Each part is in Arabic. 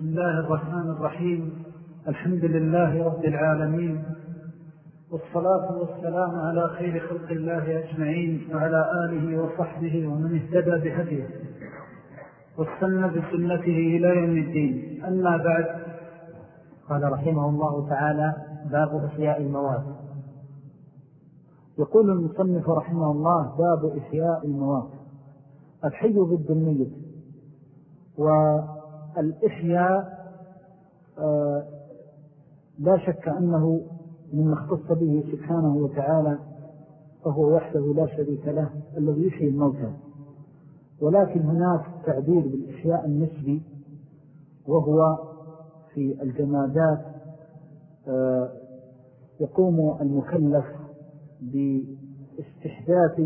بسم الله الرحمن الرحيم. الحمد لله رب العالمين. والصلاة والسلام على خير خلق الله أجمعين وعلى آله وصحبه ومن اهتدى بهديه واستنى بسنته إلى يوم الدين. أما بعد قال رحمه الله تعالى باب إحياء المواد. يقول المصنف رحمه الله باب إحياء المواد. الحي ضد الميت آه، لا شك أنه مما اختص به سبحانه وتعالى فهو وحده لا شريك له الذي يحيي الموتى. ولكن هناك تعبير بالإحياء النسبي وهو في الجمادات آه، يقوم المكلف باستحداث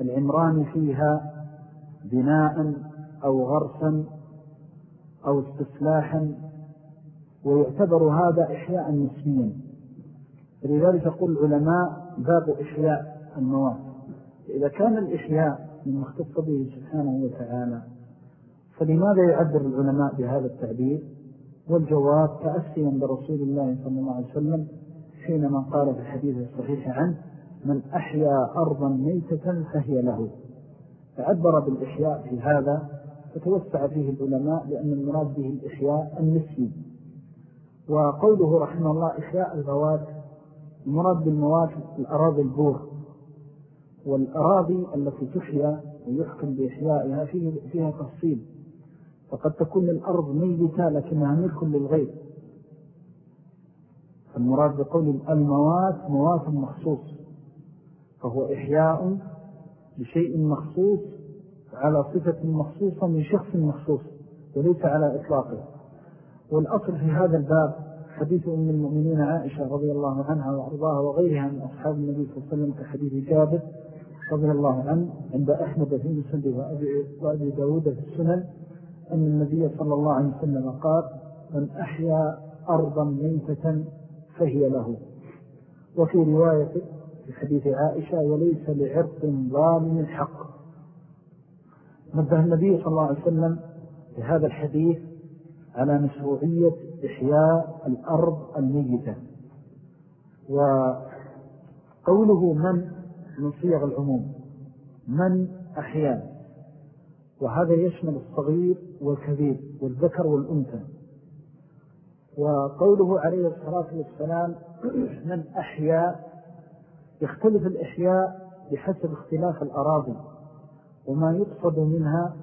العمران فيها بناء أو غرسا أو استصلاحا ويعتبر هذا إحياء نسبيا لذلك يقول العلماء باب إحياء المواد إذا كان الإحياء من مختص به سبحانه وتعالى فلماذا يعبر العلماء بهذا التعبير؟ والجواب تأسيا برسول الله صلى الله عليه وسلم حينما قال في الحديث الصحيح عنه من أحيا أرضا ميتة فهي له. فعبر بالإحياء في هذا فتوسع فيه العلماء لأن المراد به الإحياء النسي. وقوله رحمه الله إحياء المواد المراد بالمواد الأراضي البور. والأراضي التي تحيا ويحكم بإحيائها فيها تفصيل. فقد تكون الأرض ميتة لكنها ملك للغير المراد بقول المواد مواد مخصوص. فهو إحياء لشيء مخصوص على صفة مخصوصة من شخص مخصوص وليس على إطلاقه. والأصل في هذا الباب حديث أم المؤمنين عائشة رضي الله عنها وأرضاها وغيرها من أصحاب النبي صلى الله عليه وسلم كحديث جابر رضي الله عنه عند أحمد في مسند وأبي داود في السنن أن النبي صلى الله عليه وسلم قال من أحيا أرضا ميتة فهي له. وفي رواية في حديث عائشة وليس لعرض ظالم الحق. نبه النبي صلى الله عليه وسلم في هذا الحديث على مشروعية إحياء الأرض الميتة. وقوله من من صيغ العموم؟ من أحياء. وهذا يشمل الصغير والكبير والذكر والأنثى. وقوله عليه الصلاة والسلام من أحياء يختلف الإحياء بحسب اختلاف الأراضي. وما يقصد منها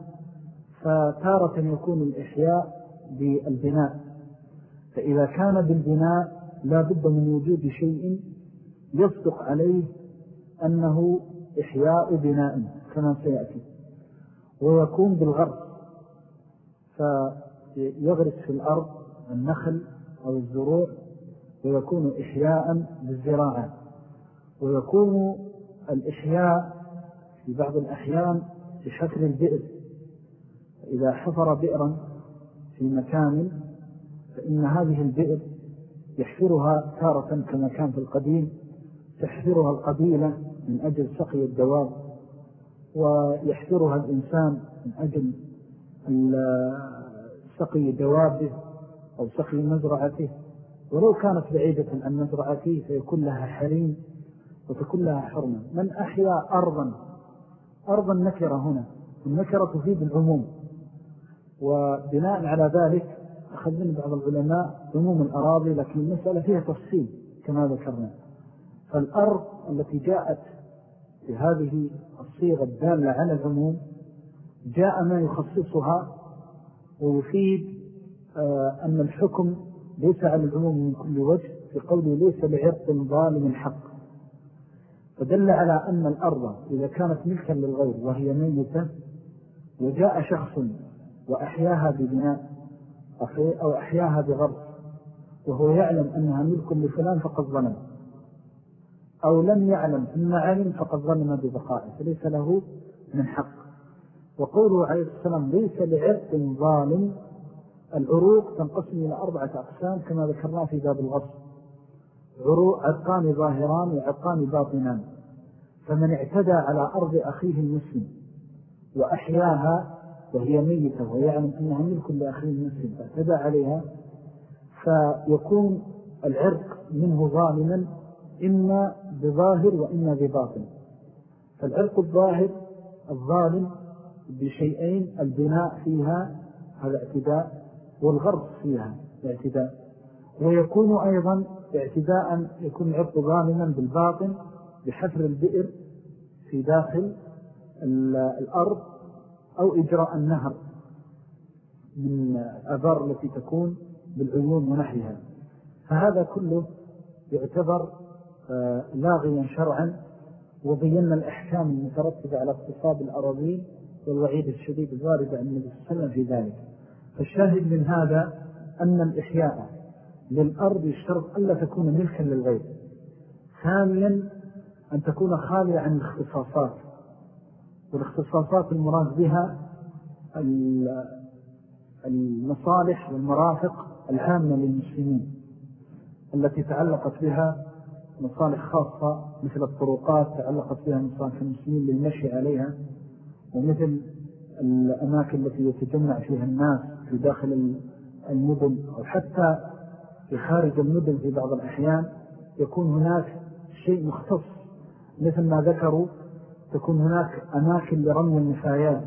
فتارة يكون الإحياء بالبناء. فإذا كان بالبناء لا بد من وجود شيء يصدق عليه أنه إحياء بناء كما سيأتي. ويكون بالغرب فيغرس في الأرض النخل أو الزروع ويكون إحياء بالزراعة. ويكون الإحياء في بعض الأحيان بشكل البئر. إذا حفر بئرا في مكان فإن هذه البئر يحفرها تارة كما كان في القديم تحفرها القبيلة من أجل سقي الدواب ويحفرها الإنسان من أجل سقي دوابه أو سقي مزرعته. ولو كانت بعيدة عن مزرعته فيكون لها حريم وتكون لها حرمة. من أحيا أرضا أرضا نكرة هنا النكرة تفيد العموم. وبناء على ذلك أخذ من بعض العلماء عموم الأراضي لكن المسألة فيها تفصيل كما ذكرنا. فالأرض التي جاءت بهذه الصيغة الدالة على العموم جاء ما يخصصها ويفيد آه، أن الحكم ليس على العموم من كل وجه في قوله ليس لعرق ظالم الحق. فدل على أن الأرض إذا كانت ملكا للغير وهي ميتة وجاء شخص وأحياها ببناء أو أحياها بغرب وهو يعلم أنها ملك لفلان فقد ظلم. أو لم يعلم ثم علم فقد ظلم ببقائه فليس له من حق. وقوله عليه السلام ليس لعرق ظالم. العروق تنقسم إلى أربعة أقسام كما ذكرنا في باب الغصب. عرقان ظاهران وعرقان باطنان. فمن اعتدى على أرض أخيه المسلم وأحياها وهي ميتة ويعلم أنها ملك لأخيه المسلم فاعتدى عليها فيكون العرق منه ظالما إما بظاهر وإما بباطن. فالعرق الظاهر الظالم بشيئين البناء فيها هذا اعتداء والغرب فيها اعتداء. ويكون أيضا اعتداء يكون العرق ظالما بالباطن بحفر البئر في داخل الأرض أو إجراء النهر من الأبار التي تكون بالعيون ونحيها فهذا كله يعتبر آه، لاغيا شرعا وبينا الأحكام المترتبة على اقتصاد الأراضين والوعيد الشديد الوارد عن النبي صلى الله عليه وسلم في ذلك. فالشاهد من هذا أن الإحياء للأرض يشترط ألا تكون ملكا للغير ثانيا أن تكون خالية عن الاختصاصات. والاختصاصات المراد بها المصالح والمرافق العامة للمسلمين التي تعلقت بها مصالح خاصة مثل الطرقات تعلقت بها مصالح المسلمين للمشي عليها ومثل الأماكن التي يتجمع فيها الناس في داخل المدن أو حتى في خارج المدن في بعض الأحيان يكون هناك شيء مختص. مثل ما ذكروا تكون هناك أماكن لرمي النفايات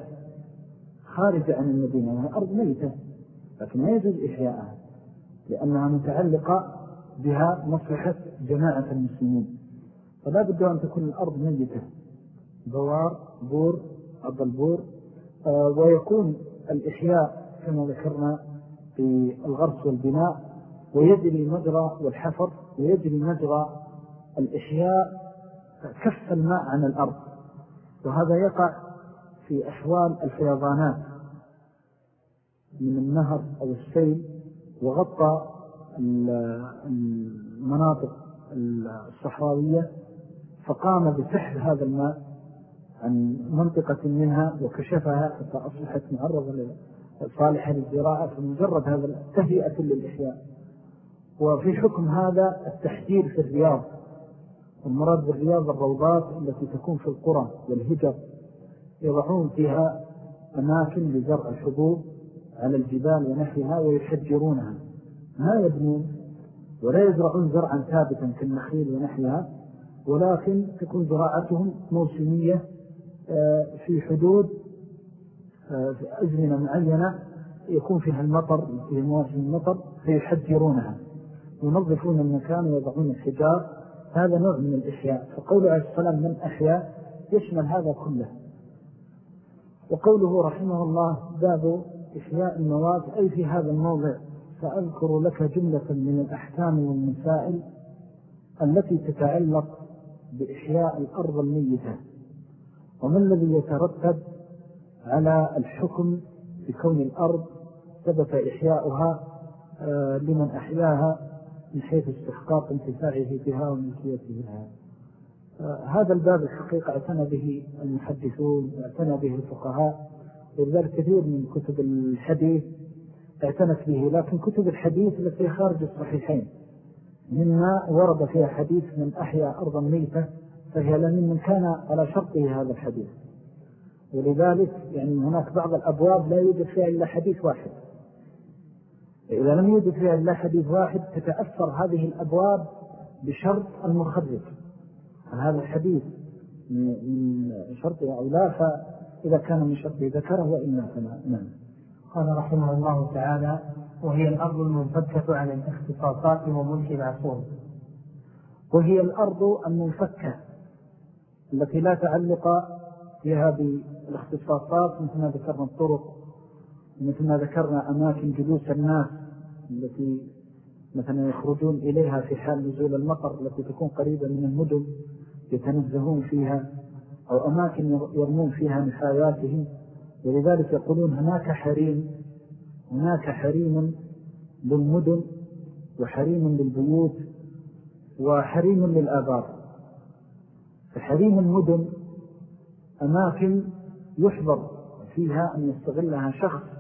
خارج عن المدينة وهي أرض ميتة لكن ما يجوز إحياءها لأنها متعلقة بها مصلحة جماعة المسلمين. فلا بد أن تكون الأرض ميتة. بوار بور أرض البور. آه، ويكون الإحياء كما ذكرنا في الغرس والبناء ويجري مجرى والحفر ويجري مجرى الإحياء كف الماء عن الأرض. وهذا يقع في أحوال الفيضانات من النهر أو السيل وغطى المناطق الصحراوية فقام بسحب هذا الماء عن منطقة منها وكشفها حتى أصبحت معرضة صالحة للزراعة فمجرد هذا التهيئة للإحياء. وفي حكم هذا التحجير في الرياض المراد بالرياض الروضات التي تكون في القرى والهجر يضعون فيها أماكن لزرع الحبوب على الجبال ونحيها ويحجرونها. ما يبنون ولا يزرعون زرعا ثابتا كالنخيل ونحيها ولكن تكون زراعتهم موسمية آه، في حدود آه، في أزمنة معينة يكون فيها المطر في مواسم المطر فيحجرونها. ينظفون المكان ويضعون الحجار هذا نوع من الإحياء. فقول عليه السلام من أحياء يشمل هذا كله. وقوله رحمه الله باب إحياء المواد أي في هذا الموضع سأذكر لك جملة من الأحكام والمسائل التي تتعلق بإحياء الأرض الميتة. وما الذي يترتب على الحكم بكون الأرض ثبت إحياؤها آه، لمن أحياها؟ من حيث استحقاق انتفاعه بها وملكيته لها. هذا الباب الحقيقة اعتنى به المحدثون واعتنى به الفقهاء ولذلك كثير من كتب الحديث اعتنت به لكن كتب الحديث التي خارج الصحيحين. مما ورد فيها حديث من أحيا أرضا ميتة فهي لمن كان على شرطه هذا الحديث. ولذلك يعني هناك بعض الأبواب لا يوجد فيها إلا حديث واحد. إذا لم يوجد فيها إلا حديث واحد تتأثر هذه الأبواب بشرط المخرج. هذا الحديث من شرطه أو لا فإذا كان من شرطه ذكره وإلا فلا نعم. قال رحمه الله تعالى وهي الأرض المنفكة عن الاختصاصات وملك العصور. وهي الأرض المنفكة التي لا تعلق فيها بالاختصاصات مثل ما ذكرنا الطرق مثل ما ذكرنا أماكن جلوس الناس التي مثلا يخرجون إليها في حال نزول المطر التي تكون قريبة من المدن يتنزهون فيها أو أماكن يرمون فيها نحاياتهم ولذلك يقولون هناك حريم هناك حريم للمدن وحريم للبيوت وحريم للآبار. فحريم المدن أماكن يحضر فيها أن يستغلها شخص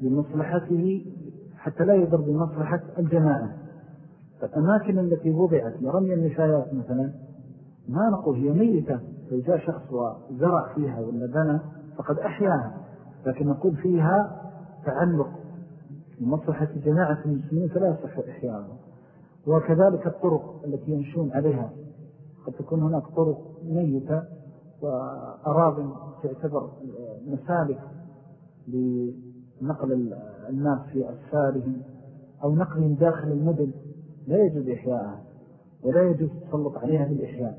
لمصلحته حتى لا يضر بمصلحة الجماعة. فالأماكن التي وضعت لرمي النشايات مثلا ما نقول هي ميتة. فإذا شخص وزرع فيها ولا بنى فقد أحياها. لكن نقول فيها تعلق لمصلحة جماعة المسلمين فلا يصح إحياءها وكذلك الطرق التي يمشون عليها. قد تكون هناك طرق ميتة وأراض تعتبر مسالك لنقل الناس في أسفارهم أو نقلهم داخل المدن لا يجوز إحياءها ولا يجوز التسلط عليها بالإحياء.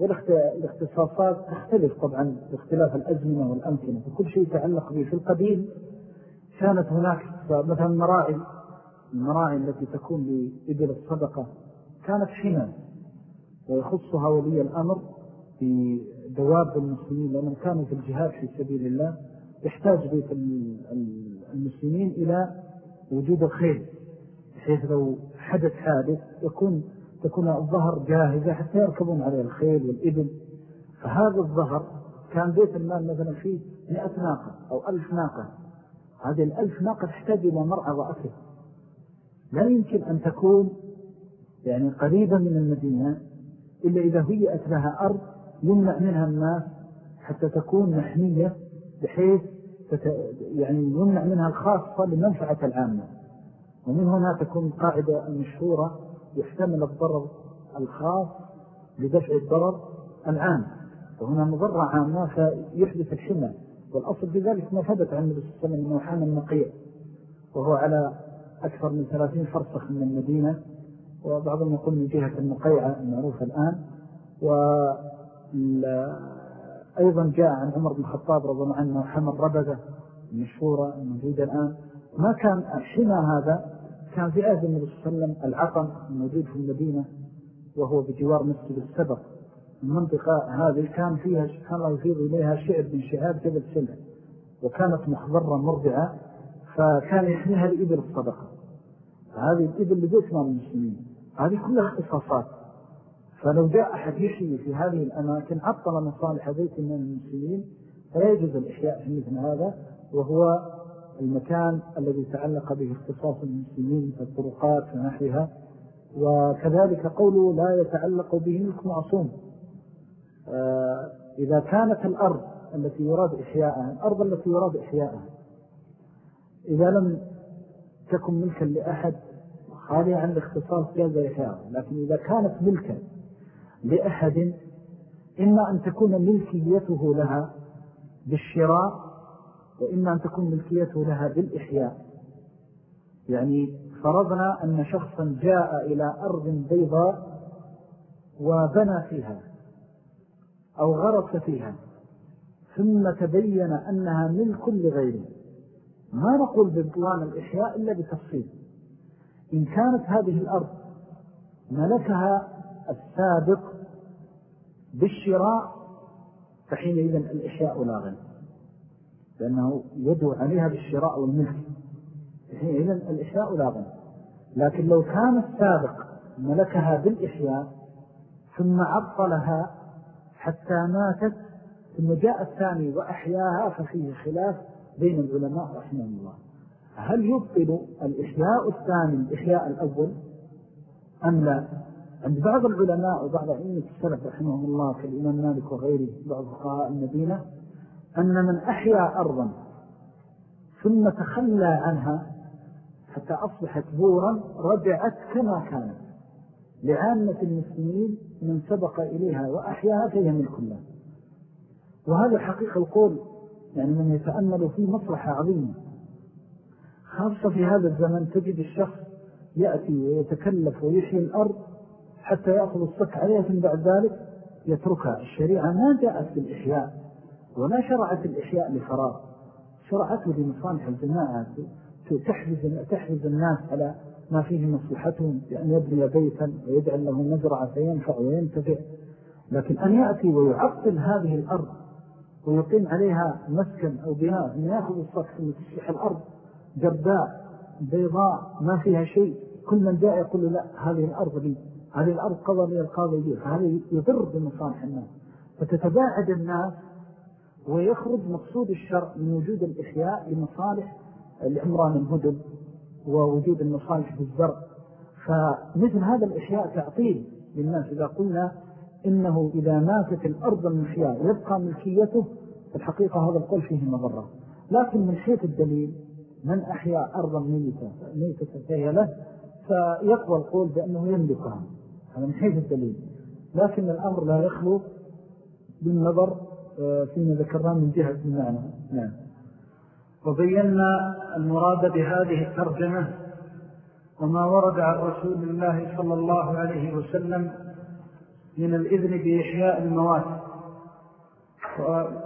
والاختصاصات تختلف طبعا باختلاف الأزمنة والأمكنة. وكل شيء يتعلق به في القديم كانت هناك مثلا مراعي المراعي التي تكون لإبل الصدقة كانت حمى ويخصها ولي الأمر بدواب المسلمين لأنهم كانوا في الجهاد في سبيل الله. يحتاج بيت المسلمين إلى وجود الخير بحيث لو حدث حادث يكون تكون الظهر جاهزة حتى يركبون عليه الخيل والإبل. فهذا الظهر كان بيت المال مثلا فيه مئة ناقة أو ألف ناقة. هذه الألف ناقة تحتاج إلى مرعى وأكل. لا يمكن أن تكون يعني قريبة من المدينة إلا إذا هيئت لها أرض يمنع منها الناس حتى تكون محمية بحيث يعني يمنع منها الخاصة لمنفعة العامة. ومن هنا تكون القاعدة المشهورة يحتمل الضرر الخاص لدفع الضرر العام. وهنا مضرة عامة فيحدث الحمى. والأصل في ذلك ما ثبت عن النبي صلى الله عليه وسلم أنه النقيع. وهو على أكثر من ثلاثين فرصخ من المدينة. وبعضهم يقول من جهة النقيعة المعروفة الآن. وأيضا جاء عن عمر بن الخطاب رضي الله عنه حمى الربدة المشهورة الموجودة الآن. ما كان حمى هذا؟ كان في عهد النبي صلى الله عليه وسلم العقم الموجود في المدينة وهو بجوار مسجد السبق المنطقة هذه كان فيها سبحان الله يفيض إليها شعب من شعاب جبل سلع وكانت مخضرة مرضعة فكان يحميها لإبل الصدقة. فهذه الإبل لبيت مال المسلمين. هذه كلها اختصاصات فلو جاء أحد في هذه الأماكن عطل مصالح بيت من المسلمين يجوز الإحياء في مثل هذا وهو المكان الذي تعلق به اختصاص المسلمين في الطرقات ونحوها وكذلك قوله لا يتعلق به ملك معصوم. آه، إذا كانت الأرض التي يراد إحياءها الأرض التي يراد إحياءها إذا لم تكن ملكا لأحد خالية عن الاختصاص جاز إحياءها. لكن إذا كانت ملكا لأحد إما أن تكون ملكيته لها بالشراء وإما أن تكون ملكيته لها بالإحياء. يعني فرضنا أن شخصا جاء إلى أرض بيضاء وبنى فيها أو غرس فيها ثم تبين أنها ملك لغيره ما نقول ببطلان الإحياء إلا بتفصيل. إن كانت هذه الأرض ملكها السابق بالشراء فحينئذ الإحياء لا غير لأنه يدعو عليها بالشراء والملك حينئذ الإحياء لا غير لكن لو كان السابق ملكها بالإحياء ثم عطلها حتى ماتت ثم جاء الثاني وأحياها ففيه خلاف بين العلماء رحمه الله. هل يبطل الإحياء الثاني الإحياء الأول أم لا؟ عند بعض العلماء وبعض أئمة السلف رحمه الله كالإمام مالك وغيره بعض فقهاء المدينة أن من أحيا أرضا ثم تخلى عنها حتى أصبحت بورا رجعت كما كانت. لعامة المسلمين من سبق إليها وأحياها فهي من كلها وهذا حقيقة القول يعني من يتأمل فيه مصلحة عظيمة. خاصة في هذا الزمن تجد الشخص يأتي ويتكلف ويحيي الأرض حتى يأخذ الصك عليها ثم بعد ذلك يتركها. الشريعة ما جاءت بالإحياء ولا شرعت الإحياء لفراغ. شرعته لمصالح الجماعة تحفز, تحفز الناس على ما فيه مصلحتهم بأن يبني بيتا ويجعل له مزرعة فينفع وينتفع. لكن أن يأتي ويعطل هذه الأرض ويقيم عليها مسكن أو بناء ثم يأخذ ثم تصبح الأرض جرداء بيضاء ما فيها شيء كل من جاء يقول لا هذه الأرض لي. هذه الأرض قضى لي القاضي فهذا يضر بمصالح الناس. فتتباعد الناس ويخرج مقصود الشرع من وجود الإحياء لمصالح العمران المدن ووجود المصالح في الزرع فمثل هذا الإحياء تعطيل للناس. إذا قلنا إنه إذا ماتت الأرض المحياء يبقى ملكيته الحقيقة هذا القول فيه مضرة. لكن من حيث الدليل من أحيا أرضا ميتة ميتة فهي له فيقوى القول بأنه يملكها. هذا من حيث الدليل. لكن الأمر لا يخلو بالنظر آه، فيما ذكرنا من جهة المعنى. نعم. وبينا المراد بهذه الترجمة وما ورد عن رسول الله صلى الله عليه وسلم من الإذن بإحياء المواد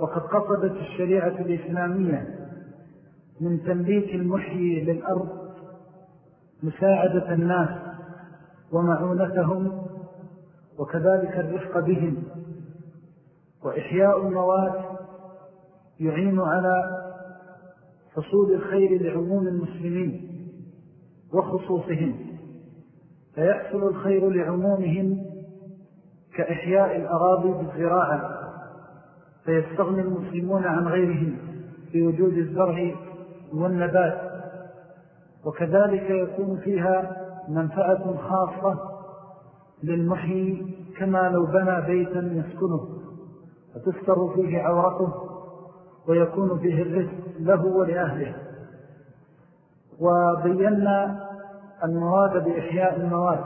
وقد قصدت الشريعة الإسلامية من تمليك المحيي للأرض مساعدة الناس ومعونتهم وكذلك الرفق بهم. وإحياء المواد يعين على حصول الخير لعموم المسلمين وخصوصهم. فيحصل الخير لعمومهم كإحياء الأراضي بالزراعة. فيستغني المسلمون عن غيرهم في وجود الزرع والنبات. وكذلك يكون فيها منفعة خاصة للمحيي كما لو بنى بيتا يسكنه فتستر فيه عورته ويكون فيه الرزق له ولأهله. وبينا المراد بإحياء المواد.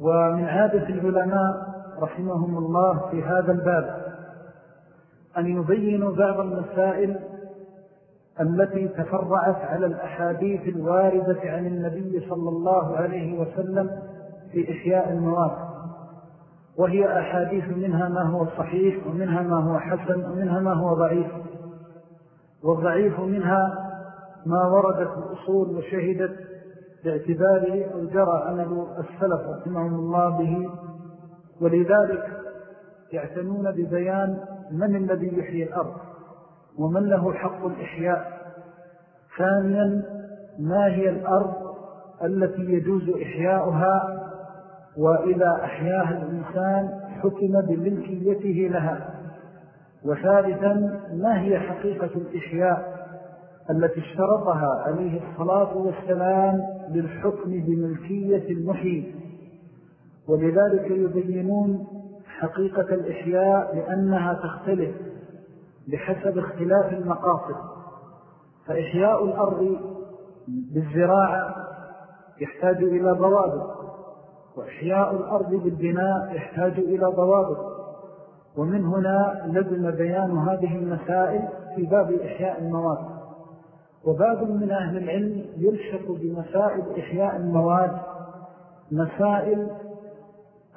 ومن عادة العلماء رحمهم الله في هذا الباب أن يبينوا بعض المسائل التي تفرعت على الأحاديث الواردة عن النبي صلى الله عليه وسلم في إحياء المواد وهي أحاديث منها ما هو صحيح ومنها ما هو حسن ومنها ما هو ضعيف. والضعيف منها ما وردت الأصول وشهدت باعتباره أو جرى عمل السلف رحمهم الله به. ولذلك يعتنون ببيان من الذي يحيي الأرض؟ ومن له حق الإحياء. ثانيا ما هي الأرض التي يجوز إحياؤها؟ وإذا أحياها الإنسان حكم بملكيته لها. وثالثا ما هي حقيقة الإحياء التي اشترطها عليه الصلاة والسلام للحكم بملكية المحيي؟ ولذلك يبينون حقيقة الإحياء لأنها تختلف. بحسب اختلاف المقاصد. فإحياء الأرض بالزراعة يحتاج إلى ضوابط وإحياء الأرض بالبناء يحتاج إلى ضوابط. ومن هنا لزم بيان هذه المسائل في باب إحياء المواد. وباب من أهل العلم يلشق بمسائل إحياء المواد مسائل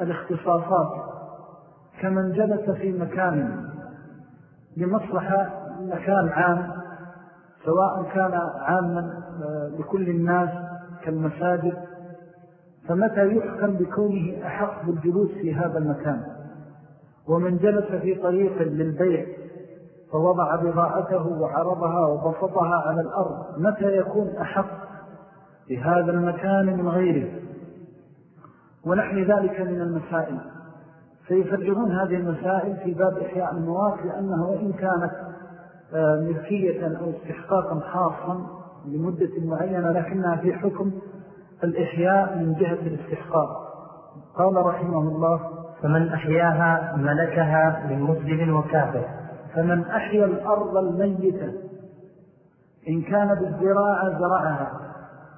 الاختصاصات كمن جلس في مكان لمصلحة مكان عام سواء كان عاما آه، لكل الناس كالمساجد. فمتى يحكم بكونه أحق بالجلوس في هذا المكان؟ ومن جلس في طريق للبيع فوضع بضاعته وعرضها وبسطها على الأرض متى يكون أحق بهذا المكان من غيره؟ ونحن ذلك من المسائل. سيفرغون هذه المسائل في باب إحياء المواد لأنه وإن كانت آه، ملكية أو استحقاقا خاصا لمدة معينة لكنها في حكم الإحياء من جهة الاستحقاق. قال رحمه الله فمن أحياها ملكها من مسلم وكافر. فمن أحيا الأرض الميتة إن كان بالزراعة زرعها.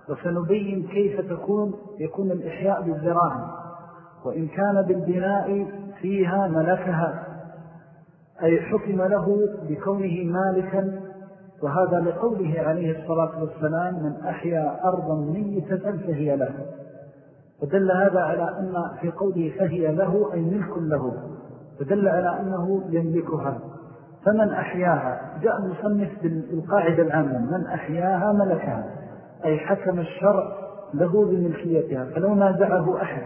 وسنبين كيف تكون يكون الإحياء بالزراعة. وإن كان بالبناء فيها ملكها أي حكم له بكونه مالكا وهذا لقوله عليه الصلاة والسلام من أحيا أرضا ميتة فهي له. فدل هذا على أن في قوله فهي له أي ملك له فدل على أنه يملكها. فمن أحياها جاء المصنف بالقاعدة العامة من أحياها ملكها. أي حكم الشرع له بملكيتها فلو نازعه أحد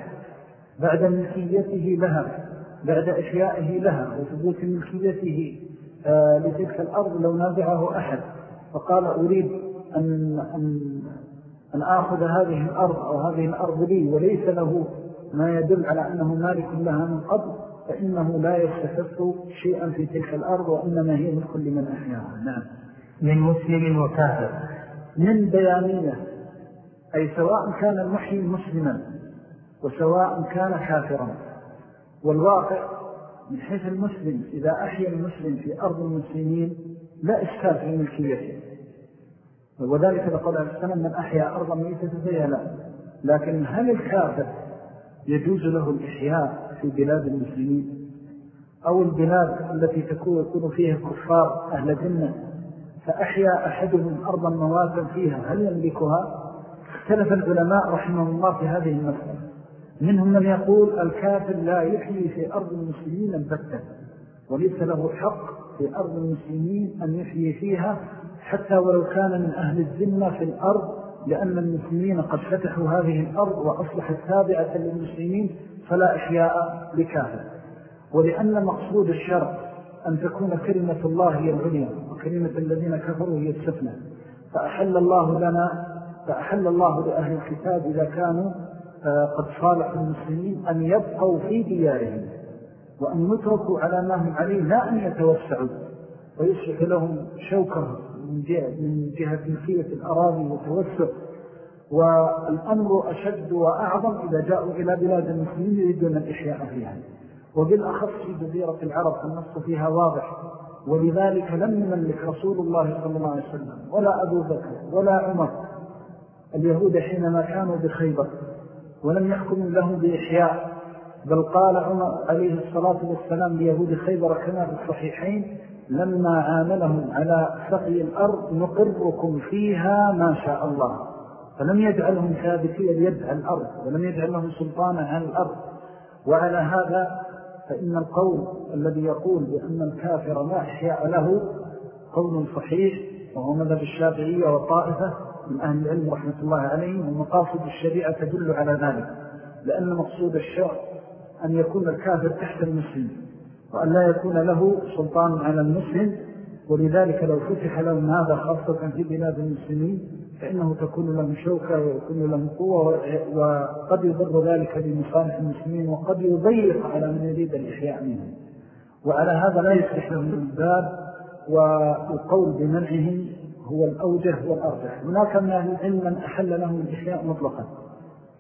بعد ملكيته لها. بعد إحيائه لها وثبوت ملكيته آه، لتلك الأرض لو نازعه أحد. فقال أريد أن, أن, أن آخذ هذه الأرض أو هذه الأرض لي وليس له ما يدل على أنه مالك لها من قبل فإنه لا يستحق شيئا في تلك الأرض وإنما هي من كل من أحياها. نعم. من مسلم وكافر. من بيانية أي سواء كان المحيي مسلما وسواء كان كافرا. والواقع من حيث المسلم إذا أحيا المسلم في أرض المسلمين لا إشكال في ملكيته. وذلك عليه السلام من أحيا أرضا ميتة فهي لا لكن هل الكافر يجوز له الإحياء في بلاد المسلمين؟ أو البلاد التي تكون فيها كفار أهل جنة فأحيا أحدهم أرضا مواتا فيها هل يملكها؟ اختلف العلماء رحمه الله في هذه المسألة. منهم من يقول الكافر لا يحيي في أرض المسلمين البتة وليس له حق في أرض المسلمين أن يحيي فيها حتى ولو كان من أهل الذمة في الأرض لأن المسلمين قد فتحوا هذه الأرض وأصبحت تابعة للمسلمين فلا إحياء لكافر. ولأن مقصود الشرع أن تكون كلمة الله هي العليا وكلمة الذين كفروا هي السفنة فأحل الله لنا فأحل الله لأهل الكتاب إذا كانوا قد صالح المسلمين أن يبقوا في ديارهم وأن يتركوا على ما هم عليه لا أن يتوسعوا ويصبح لهم شوكة من جهة, من جهة ملكية الأراضي والتوسع والأمر أشد وأعظم إذا جاءوا إلى بلاد المسلمين يريدون الإحياء فيها. وبالأخص في جزيرة العرب النص فيها واضح. ولذلك لم يملك رسول الله صلى الله عليه وسلم ولا أبو بكر ولا عمر اليهود حينما كانوا بخيبر. ولم يحكموا لهم بإحياء بل قال عمر عليه الصلاة والسلام ليهود خيبر كما في الصحيحين لما عاملهم على سقي الأرض نقركم فيها ما شاء الله. فلم يجعلهم ثابتين اليد على الأرض ولم يجعل لهم سلطانا على الأرض. وعلى هذا فإن القول الذي يقول بأن الكافر لا إحياء له قول صحيح وهو مذهب الشافعية والطائفة من أهل العلم رحمة الله عليهم ومقاصد الشريعة تدل على ذلك. لأن مقصود الشرع أن يكون الكافر تحت المسلم وأن لا يكون له سلطان على المسلم. ولذلك لو فتح لهم هذا خاصة في بلاد المسلمين فإنه تكون لهم شوكة ويكون لهم قوة وقد يضر ذلك بمصالح المسلمين وقد يضيق على من يريد الإحياء منهم. وعلى هذا لا يفتح لهم الباب والقول بمنعهم هو الأوجه والأرجح. هناك من أهل العلم من أحل لهم الإحياء مطلقا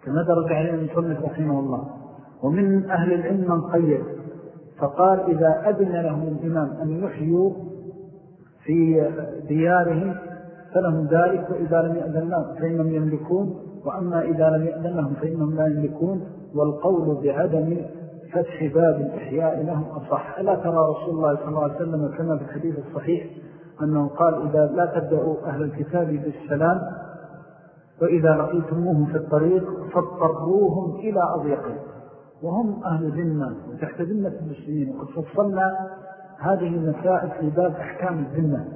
كما درج عليه المصنف رحمه الله. ومن أهل العلم من قيد فقال إذا أذن لهم الإمام أن يحيوا في ديارهم فلهم ذلك وإذا لم يأذن لهم فإنهم يملكون وأما إذا لم يأذن لهم فإنهم لا يملكون. والقول بعدم فتح باب الإحياء لهم أصح. ألا ترى رسول الله صلى الله عليه وسلم كما في الحديث الصحيح أنه قال إذا لا تبدأوا أهل الكتاب بالسلام وإذا لقيتموهم في الطريق فاضطروهم إلى أضيقهم وهم أهل ذنة وتحت ذنة المسلمين. وقد فصلنا هذه المسائل في باب أحكام الذنة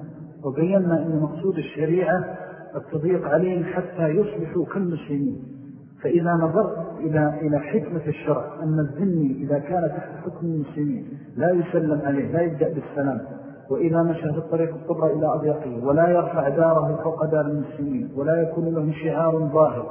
وبينا أن مقصود الشريعة التضييق عليهم حتى يصبحوا كالمسلمين. فإذا نظرت إلى, إلى حكمة الشرع أن الذني إذا كان تحت حكم المسلمين لا يسلم عليه لا يبدأ بالسلام وإذا مشى في الطريق اضطر إلى أضيقه ولا يرفع داره فوق دار المسلمين ولا يكون له شعار ظاهر.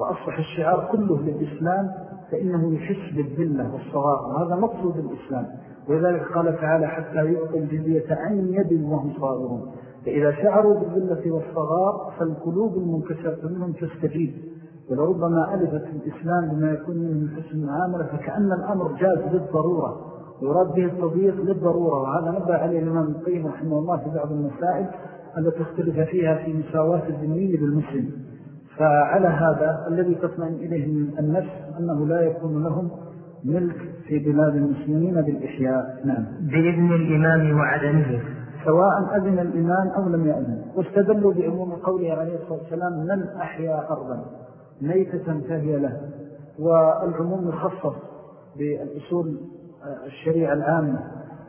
وأصبح الشعار كله للإسلام فإنه يحس بالذلة والصغار. وهذا مقصود الإسلام. ولذلك قال تعالى حتى يؤطي الجزية عن يد وهم صاغرون. فإذا شعروا بالذلة والصغار فالقلوب المنكسرة منهم تستجيب. ولربما ألفت الإسلام بما يكون من حسن المعاملة فكأن الأمر جاز بالضرورة. يراد به التضييق للضرورة وهذا نبع عليه الإمام القيم رحمه الله في بعض المسائل التي اختلف فيها في مساواة الذنية بالمسلم. فعلى هذا الذي تطمئن إليه النفس أنه لا يكون لهم ملك في بلاد المسلمين بالإحياء. نعم. بإذن الإمام وعدمه. سواء أذن الإمام أو لم يأذن. واستدلوا بعموم قوله عليه الصلاة والسلام من أحيا أرضا ميتة فهي له. والعموم يخصص بالأصول الشريعة العامة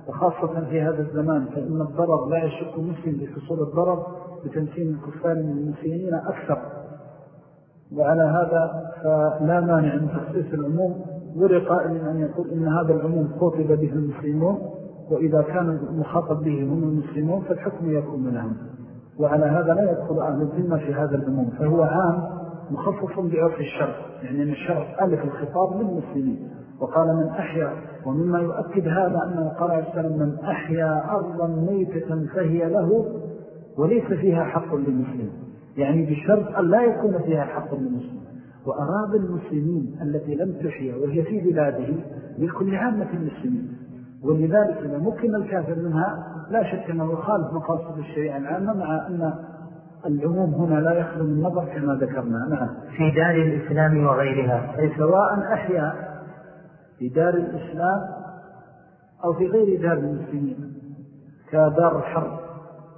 وخاصة في هذا الزمان فإن الضرر لا يشك مسلم بحصول الضرر بتمثيل الكفار من المسلمين أكثر. وعلى هذا فلا مانع من تخصيص العموم ولقائل أن يقول إن هذا العموم خطب به المسلمون وإذا كان المخاطب به هم المسلمون فالحكم يكون لهم. وعلى هذا لا يدخل أهل الذمة في هذا العموم فهو عام مخصص بعرف الشرع يعني أن الشرع ألف الخطاب للمسلمين. وقال من أحيا ومما يؤكد هذا أنه قال السلام من أحيا أرضا ميتة فهي له وليس فيها حق للمسلم. يعني بشرط أن لا يكون فيها حق للمسلم. وأراد المسلمين التي لم تحيا وهي في بلاده لكل عامة المسلمين. ولذلك إذا ممكن الكافر منها لا شك أنه يخالف مقاصد الشريعة العامة مع أن العموم هنا لا يخلو من نظر كما ذكرنا. نعم. في دار الإسلام وغيرها. أي سواء أحيا في دار الإسلام أو في غير دار المسلمين كدار الحرب.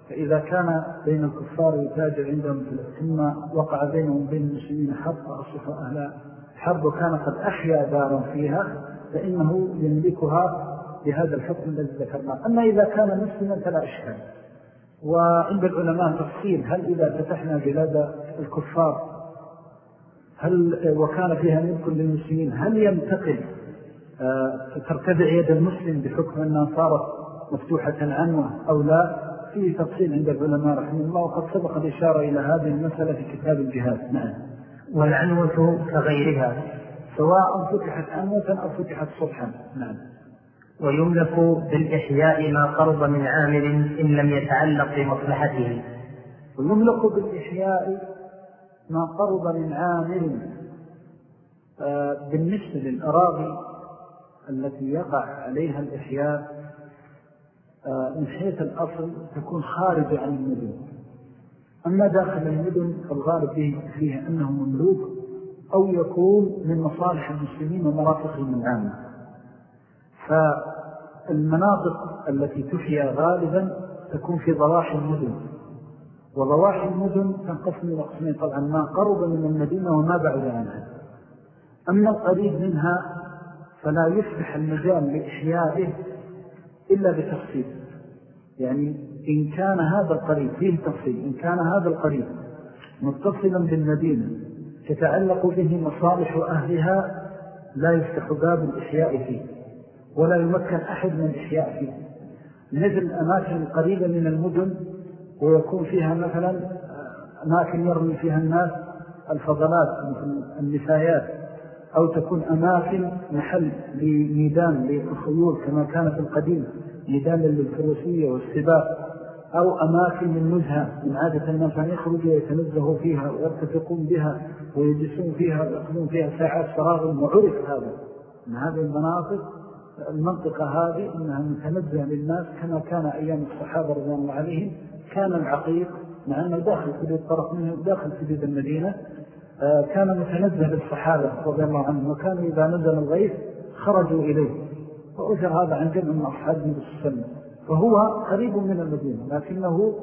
فإذا كان بين الكفار يتاجر عندهم ثم وقع بينهم وبين المسلمين حرب فأصبحوا أهل حرب وكان قد أحيا دارا فيها فإنه يملكها بهذا الحكم الذي ذكرناه. أما إذا كان مسلما فلا إشكال. وعند العلماء تفصيل هل إذا فتحنا بلاد الكفار هل وكان فيها ملك للمسلمين هل ينتقل ترتدع يد المسلم بحكم أنها صارت مفتوحة عنوة أو لا. فيه تفصيل عند العلماء رحمه الله وقد سبق الإشارة إلى هذه المسألة في كتاب الجهاد. نعم. والعنوة كغيرها. سواء فتحت عنوة أو فتحت صبحا. نعم. ويملك بالإحياء ما قرب من عامل إن لم يتعلق بمصلحته. ويملك بالإحياء ما قرب من عامل آه، بالنسبة للأراضي التي يقع عليها الإحياء آه، من حيث الأصل تكون خارجة عن المدن. أما داخل المدن فالغالب فيه أنه مملوك أو يكون من مصالح المسلمين ومرافقهم العامة فالمناطق التي تحيا غالبا تكون في ضواحي المدن. وضواحي المدن تنقسم إلى قسمين طبعا ما قرب من المدينة وما بعد عنها. أما القريب منها فلا يفتح المجال لإحيائه إلا بتفصيل يعني إن كان هذا القريب فيه تفصيل إن كان هذا القريب متصلا بالمدينة تتعلق به مصالح أهلها لا يفتح باب الإحياء فيه ولا يمكن أحد من الإحياء فيه. مثل الأماكن القريبة من المدن ويكون فيها مثلا أماكن يرمي فيها الناس الفضلات مثل النفايات أو تكون أماكن محل لميدان للخيول كما كان في القديم ميدان للفروسية والسباق أو أماكن من نزهة من عادة الناس أن يخرجوا ويتنزهوا فيها ويرتفقون بها ويجلسون فيها ويأخذون فيها ساعات فراغ وعرف هذا. من هذه المناطق المنطقة هذه أنها متنزه للناس كما كان أيام الصحابة رضي الله عليهم كان العقيق مع أنه داخل حدود طرف منه داخل حدود المدينة كان متنزه للصحابة رضي الله عنهم وكانوا إذا نزل الغيث خرجوا إليه. وأجر هذا عن جمع من أصحاب النبي وسلم فهو قريب من المدينة لكنه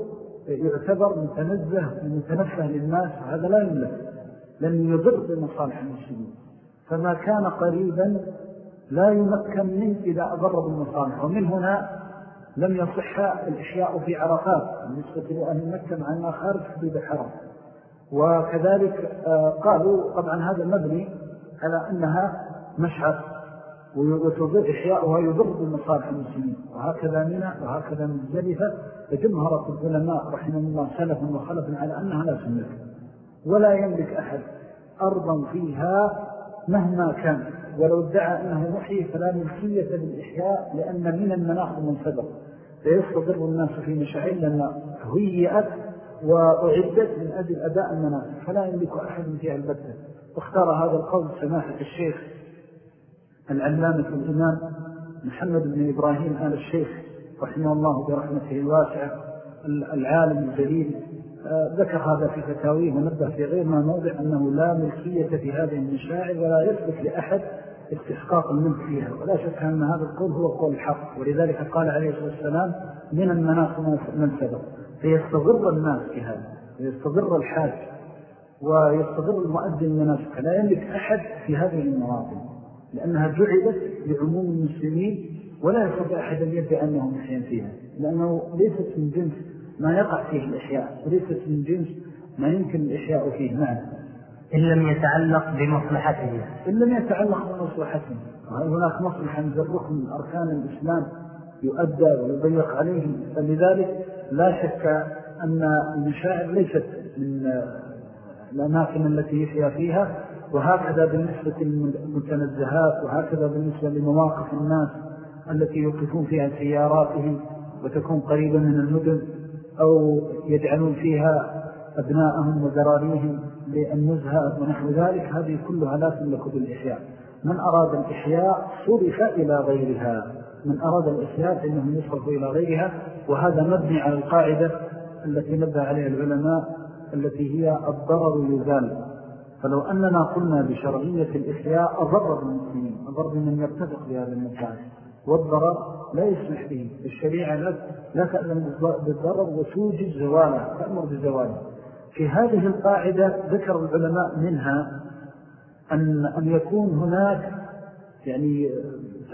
يعتبر متنزه ومتنفه للناس هذا لا يملك لن يضر بمصالح المسلمين. فما كان قريبا لا يمكن منه إذا أضر بالمصالح. ومن هنا لم يصح الإحياء في عرفات بالنسبة لأهل مكة مع أنها خارج حدود الحرم وكذلك آه، قالوا طبعا هذا مبني على أنها مشعر وتضر إحياؤها يضر بالمصالح المسلمين. وهكذا منها وهكذا من الزلفة فجمهرة العلماء رحمه الله سلفا وخلفا على أنها لا تملك ولا يملك أحد أرضا فيها مهما كان. ولو ادعى أنه محيي فلا ملكية بالإحياء لأن من المناخ منفذر فيستضر الناس في مشاعر لأن هيئت وأعدت من أجل أداء المناسك فلا يملك أحد فيها البتة. واختار هذا القول سماحة الشيخ العلامة الإمام محمد بن إبراهيم آل الشيخ رحمه الله برحمته الواسعة العالم الجليل. آه، ذكر هذا في فتاويه ونبه في غير ما موضع أنه لا ملكية في هذه المشاعر ولا يثبت لأحد استحقاق الملك فيها. ولا شك أن هذا القول هو قول الحق. ولذلك قال عليه الصلاة والسلام من المناخ من سبق فيستضر الناس في هذا ويستضر الحاج ويستضر المؤذن المناسك لا يملك أحد في هذه المواطن لأنها جعلت لعموم المسلمين ولا يستطيع أحد أن يدعي أنه محيان فيها لأنه ليست من جنس ما يقع فيه الإحياء وليست من جنس ما يمكن الإحياء فيه. معه إن لم يتعلق بمصلحته. إن لم يتعلق بمصلحته. وهل هناك مصلحة من الركن من أركان الإسلام يؤدى ويضيق عليه فلذلك لا شك أن المشاعر ليست من الأماكن التي يحيا فيها وهكذا بالنسبة للمتنزهات وهكذا بالنسبة لمواقف الناس التي يوقفون فيها سياراتهم وتكون قريبة من المدن أو يجعلون فيها أبناءهم وذراريهم للنزهة ونحو ذلك. هذه كلها لا تملك بالإحياء. من أراد الإحياء صرف إلى غيرها. من أراد الإحياء فإنه يصرف إلى غيرها وهذا مبني على القاعدة التي نبى عليها العلماء التي هي الضرر يزال. فلو أننا قلنا بشرعية الإحياء أضر المسلمين أضر بمن يرتفق بهذا المكان والضرر لا يسمح به. الشريعة لا تأذن بالضرر وتوجد زواله تأمر بزواله. في هذه القاعدة ذكر العلماء منها أن, أن يكون هناك يعني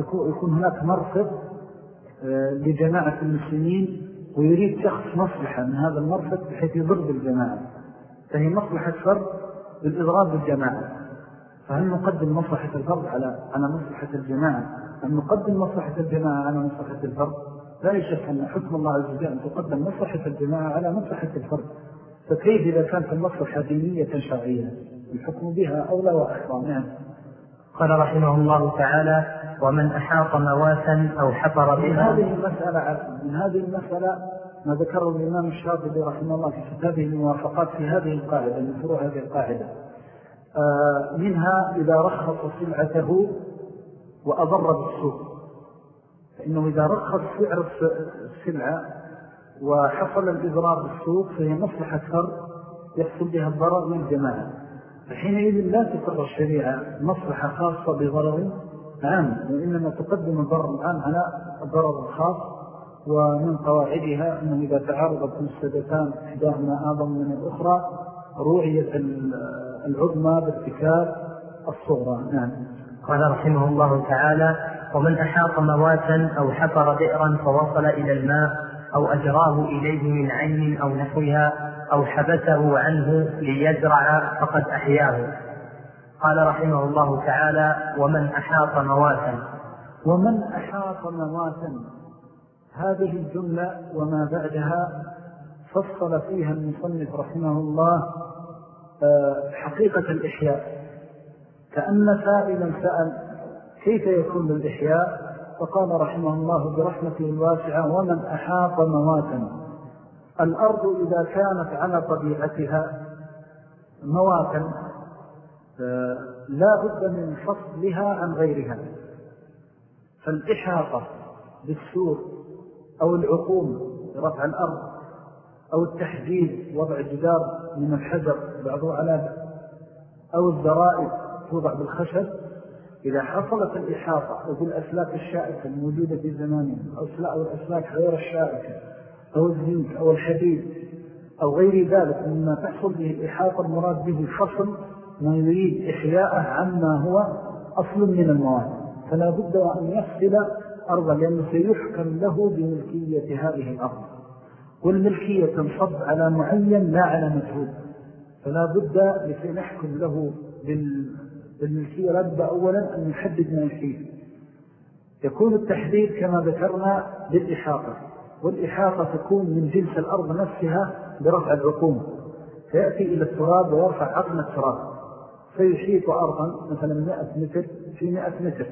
يكون هناك مرفض آه، لجماعة المسلمين ويريد شخص مصلحة من هذا المرفض بحيث يضر بالجماعة فهي مصلحة فرد بالإضراب بالجماعة. فهل نقدم مصلحة الفرد على على مصلحة الجماعة؟ أن نقدم مصلحة الجماعة على مصلحة الفرد لا يشك أن حكم الله عز وجل أن تقدم مصلحة الجماعة على مصلحة الفرد فكيف إذا كانت المصلحة دينية شرعية؟ الحكم بها أولى وأحرى. نعم. قال رحمه الله تعالى ومن أحاط مواسا أو حفر بها من هذه المسألة من هذه المسألة ما ذكره الإمام الشاطبي رحمه الله في كتابه الموافقات في هذه القاعدة من فروع هذه القاعدة. آه، منها إذا رخص سلعته وأضر بالسوق. فإنه إذا رخص سعر السلعة وحصل الإضرار بالسوق فهي مصلحة فرد يحصل بها الضرر للجماعة فحينئذ لا تقر الشريعة مصلحة خاصة بضرر عام وإنما تقدم الضرر العام على الضرر الخاص ومن قواعدها أنه إذا تعارضت مستدتان إحداهما أعظم من الأخرى روعية العظمى بارتكاب الصغرى نعم. قال رحمه الله تعالى ومن أحاط مواتا أو حفر بئرا فوصل إلى الماء أو أجراه إليه من عين أو نحوها أو حبسه عنه ليزرع فقد أحياه. قال رحمه الله تعالى ومن أحاط مواتا ومن أحاط مواتا هذه الجملة وما بعدها فصل فيها المصنف رحمه الله آه، حقيقة الإحياء. كأن سائلا سأل كيف يكون الإحياء فقال رحمه الله برحمته الواسعة ومن أحاط مواتا الأرض إذا كانت على طبيعتها مواتا لا بد من فصلها عن غيرها. فالإحاطة بالسور أو العقوم رفع الأرض أو التحديد وضع جدار من الحجر بعضه على أو الزرائب توضع بالخشب إذا حصلت الإحاطة أو بالأسلاك الشائكة الموجودة في زمانها أو الأسلاك غير الشائكة أو الزنك أو الحديد أو غير ذلك مما تحصل به الإحاطة المراد به فصل من يريد إحياءه عما هو أصل من المواد. فلا بد أن يفصل أرضا لأنه سيحكم له بملكية هذه الأرض. والملكية تنصب على معين لا على مجهود فلا بد لكي نحكم له بالملكية. لابد أولا أن نحدد ما يحييه يكون التحديد كما ذكرنا بالإحاطة. والإحاطة تكون من جنس الأرض نفسها برفع العقوم. فيأتي إلى التراب ويرفع عقم التراب. فيحيط أرضا مثلا مئة متر في مئة متر.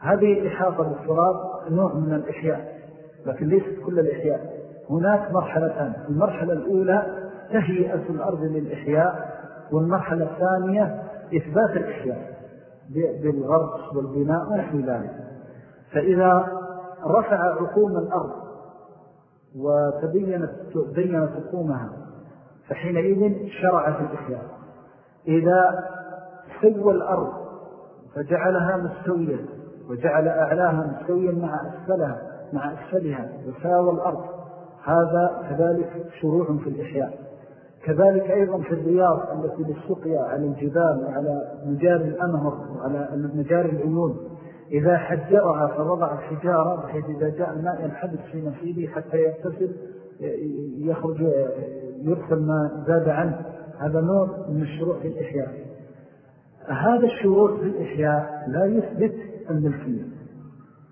هذه الإحاطة بالتراب نوع من الإحياء لكن ليست كل الإحياء. هناك مرحلتان المرحلة الأولى تهيئة الأرض للإحياء والمرحلة الثانية إثبات الإحياء بالغرس والبناء ونحو ذلك. فإذا رفع عقوم الأرض وتبينت بين حكومها فحينئذ شرع في الإحياء. إذا سوى الأرض فجعلها مستوية وجعل أعلاها مستويا مع أسفلها مع أسفلها وساوى الأرض هذا كذلك شروع في الإحياء. كذلك أيضا في الرياض التي بالسقيا على الجبال وعلى مجاري الأنهر وعلى مجاري العيون. إذا حجرها فوضع الحجارة بحيث إذا جاء الماء ينحدث في نفيده حتى يتصل يخرج يرسل ما زاد عنه. هذا نوع من الشروع في الإحياء. هذا الشروع في الإحياء لا يثبت الملكية.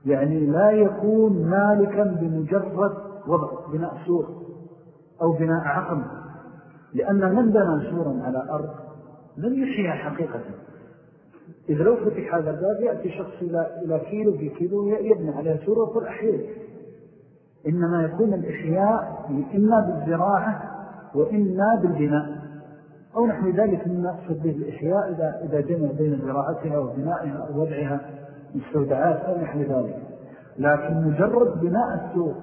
يعني لا يكون مالكا بمجرد وضع بناء سور أو بناء عقم. لأن من بنى سورا على أرض لم يحيها حقيقة. إذا لو فتح هذا الباب يأتي شخص إلى كيلو في كيلو يبني عليها سورة أحيي إنما يكون الإحياء إما بالزراعة وإما بالبناء. أو نحن ذلك مما أقصد به الإحياء إذا, إذا جمع بين زراعتها وبنائها أو وضعها مستودعات أو نحن ذلك. لكن مجرد بناء السوق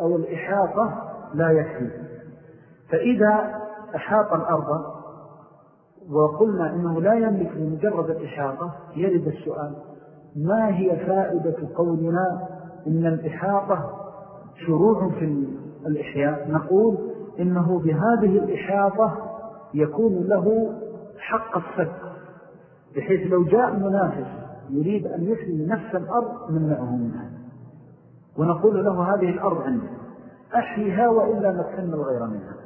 أو الإحاطة لا يكفي. فإذا أحاط الأرض وقلنا إنه لا يملك بمجرد الإحاطة يرد السؤال ما هي فائدة قولنا إن الإحاطة شروع في الإحياء؟ نقول إنه بهذه الإحاطة يكون له حق السد بحيث لو جاء منافس يريد أن يحيي نفس الأرض منعه منها. ونقول له هذه الأرض عندي أحيها وإلا مكن الغير منها.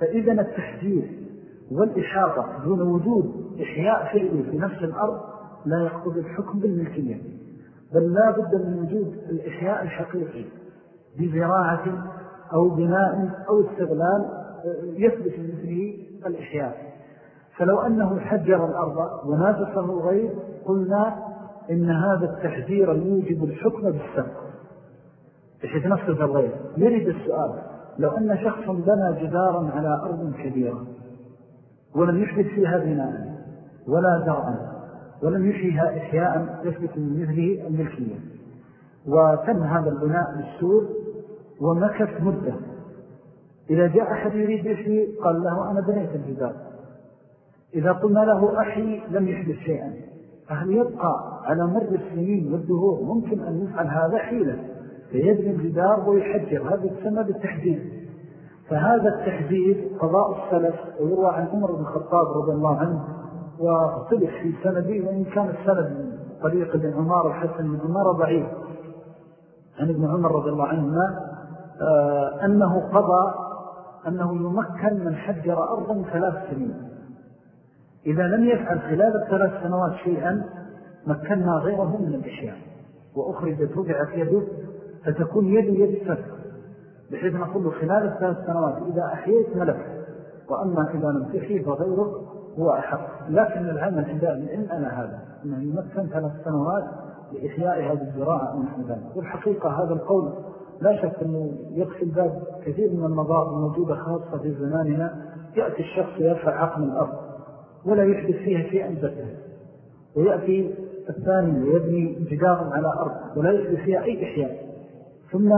فإذا التحذير والإحاطة دون وجود إحياء شيء في نفس الأرض لا يقضي الحكم بالملكية بل لا بد من وجود الإحياء الحقيقي بزراعة أو بناء أو استغلال يثبت مثله الإحياء. فلو أنه حجر الأرض ونافسه غير قلنا إن هذا التحذير يوجب الحكم بالسبب بحيث نفسه الغير. يريد السؤال لو أن شخص بنى جدارا على أرض كبيرة ولم يحدث فيها بناء ولا زرعا ولم يحيها إحياء يثبت من مثله الملكية وتم هذا البناء بالسور ومكث مدة إذا جاء أحد يريد يحيي قال له أنا بنيت الجدار. إذا قلنا له أحي لم يحدث شيئا. فهل يبقى على مر السنين والدهور ممكن أن يفعل هذا حيلة؟ فيبني الجدار ويحجر. هذا يتسمى بالتحديد فهذا التحديد قضاء السلف ويروى عن عمر بن الخطاب رضي الله عنه واختلف في سندي وإن كان السند طريق ابن عمار الحسن بن عمار ضعيف. عن ابن عمر رضي الله عنهما آه، أنه قضى أنه يمكن من حجر أرضا ثلاث سنين. إذا لم يفعل خلال الثلاث سنوات شيئا مكنا غيره من الإشياء. وأخرجت وضعت يده فتكون يد يد سفر بحيث نقول خلال الثلاث سنوات إذا أحييت ملك وأما إذا لم تحيي فغيره هو أحق. لكن العمل عندها من أنا هذا أنه يمكن ثلاث سنوات لإحياء هذه الزراعة والحقيقة هذا القول لا شك أنه يكفي الباب كثير من المضار الموجودة خاصة في زماننا. يأتي الشخص ويرفع عقم الأرض ولا يحدث فيها شيئا بسه ويأتي الثاني ويبني جدارا على أرض ولا يحدث فيها أي إحياء. ثم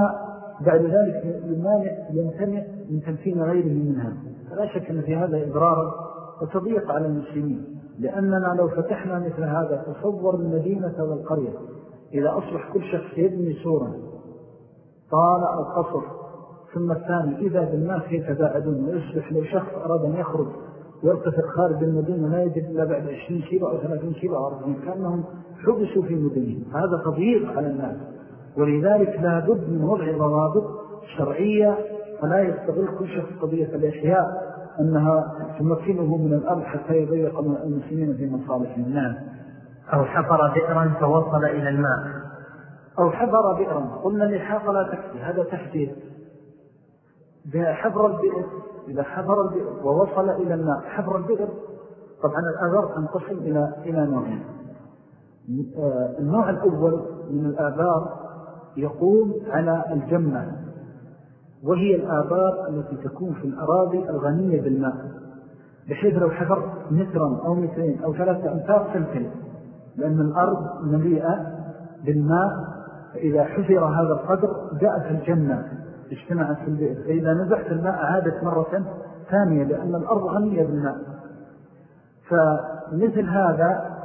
بعد ذلك يمانع يمتنع من تمكين غيره منها. فلا شك أن في هذا إضرارا وتضيق على المسلمين. لأننا لو فتحنا مثل هذا تصور المدينة والقرية. إذا أصبح كل شخص يبني سورا طال القصر ثم الثاني إذا بالناس يتباعدون ويصبح لو شخص أراد أن يخرج ويرتفق خارج المدينة لا يجد إلا بعد 20 كيلو أو 30 كيلو أو 40 كأنهم حبسوا في المدينة فهذا تضييق على الناس. ولذلك لا بد من وضع ضوابط شرعية فلا يستغل كل شخص قضية الإحياء أنها تمكنه من الأرض حتى يضيق المسلمين في مصالحهم نعم أو حفر بئرا فوصل إلى الماء. أو حفر بئرا. قلنا الإحاطة لا تكفي هذا تحديد حفر البئر إذا حفر البئر ووصل إلى الماء حفر البئر. طبعا الأذر تنقسم إلى إلى نوعين. آه، النوع الأول من الآبار يقوم على الجمة وهي الآبار التي تكون في الأراضي الغنية بالماء بحيث لو حفرت مترا أو مترين أو ثلاثة أمتار تلتل لأن الأرض مليئة بالماء فإذا حفر هذا القدر جاءت الجنة اجتمعت في البئر. فإذا نزحت الماء عادت مرة ثانية لأن الأرض غنية بالماء. فمثل هذا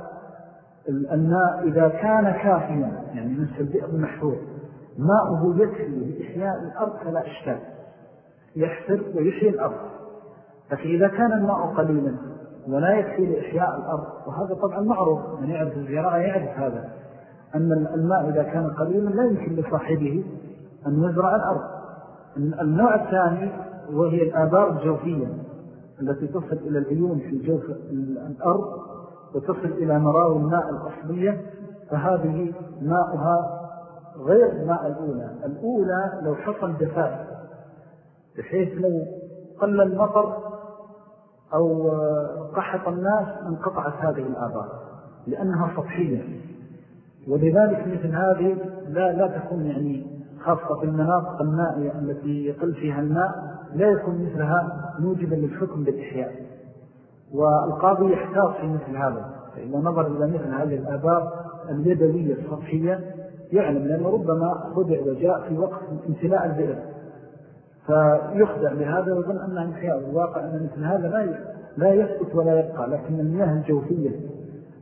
الماء إذا كان كافيا يعني مثل البئر المحفور ماءه يكفي لإحياء الأرض فلا إشكال. يحفر ويحيي الأرض. فإذا كان الماء قليلا ولا يكفي لإحياء الأرض وهذا طبعا معروف من يعرف الزراعة يعرف هذا. أن الماء إذا كان قليلا لا يمكن لصاحبه أن يزرع الأرض. النوع الثاني وهي الآبار الجوفية التي تصل إلى العيون في جوف الأرض وتصل إلى مراوي الماء الأصلية فهذه ماءها غير ماء الأولى. الأولى لو حصل جفاف بحيث لو قل المطر أو قحط الناس انقطعت هذه الآبار لأنها سطحية. ولذلك مثل هذه لا, لا تكون يعني خاصة في المناطق المائية التي يقل فيها الماء لا يكون مثلها موجبا للحكم بالإحياء. والقاضي يحتاط في مثل هذا. فإذا نظر إلى مثل هذه الآبار اليدوية السطحية يعلم لأنه ربما خدع وجاء في وقت امتلاء البئر. فيخدع بهذا ويظن أنها محياء الواقع أن مثل هذا لا لا يثبت ولا يبقى لكن المياه الجوفية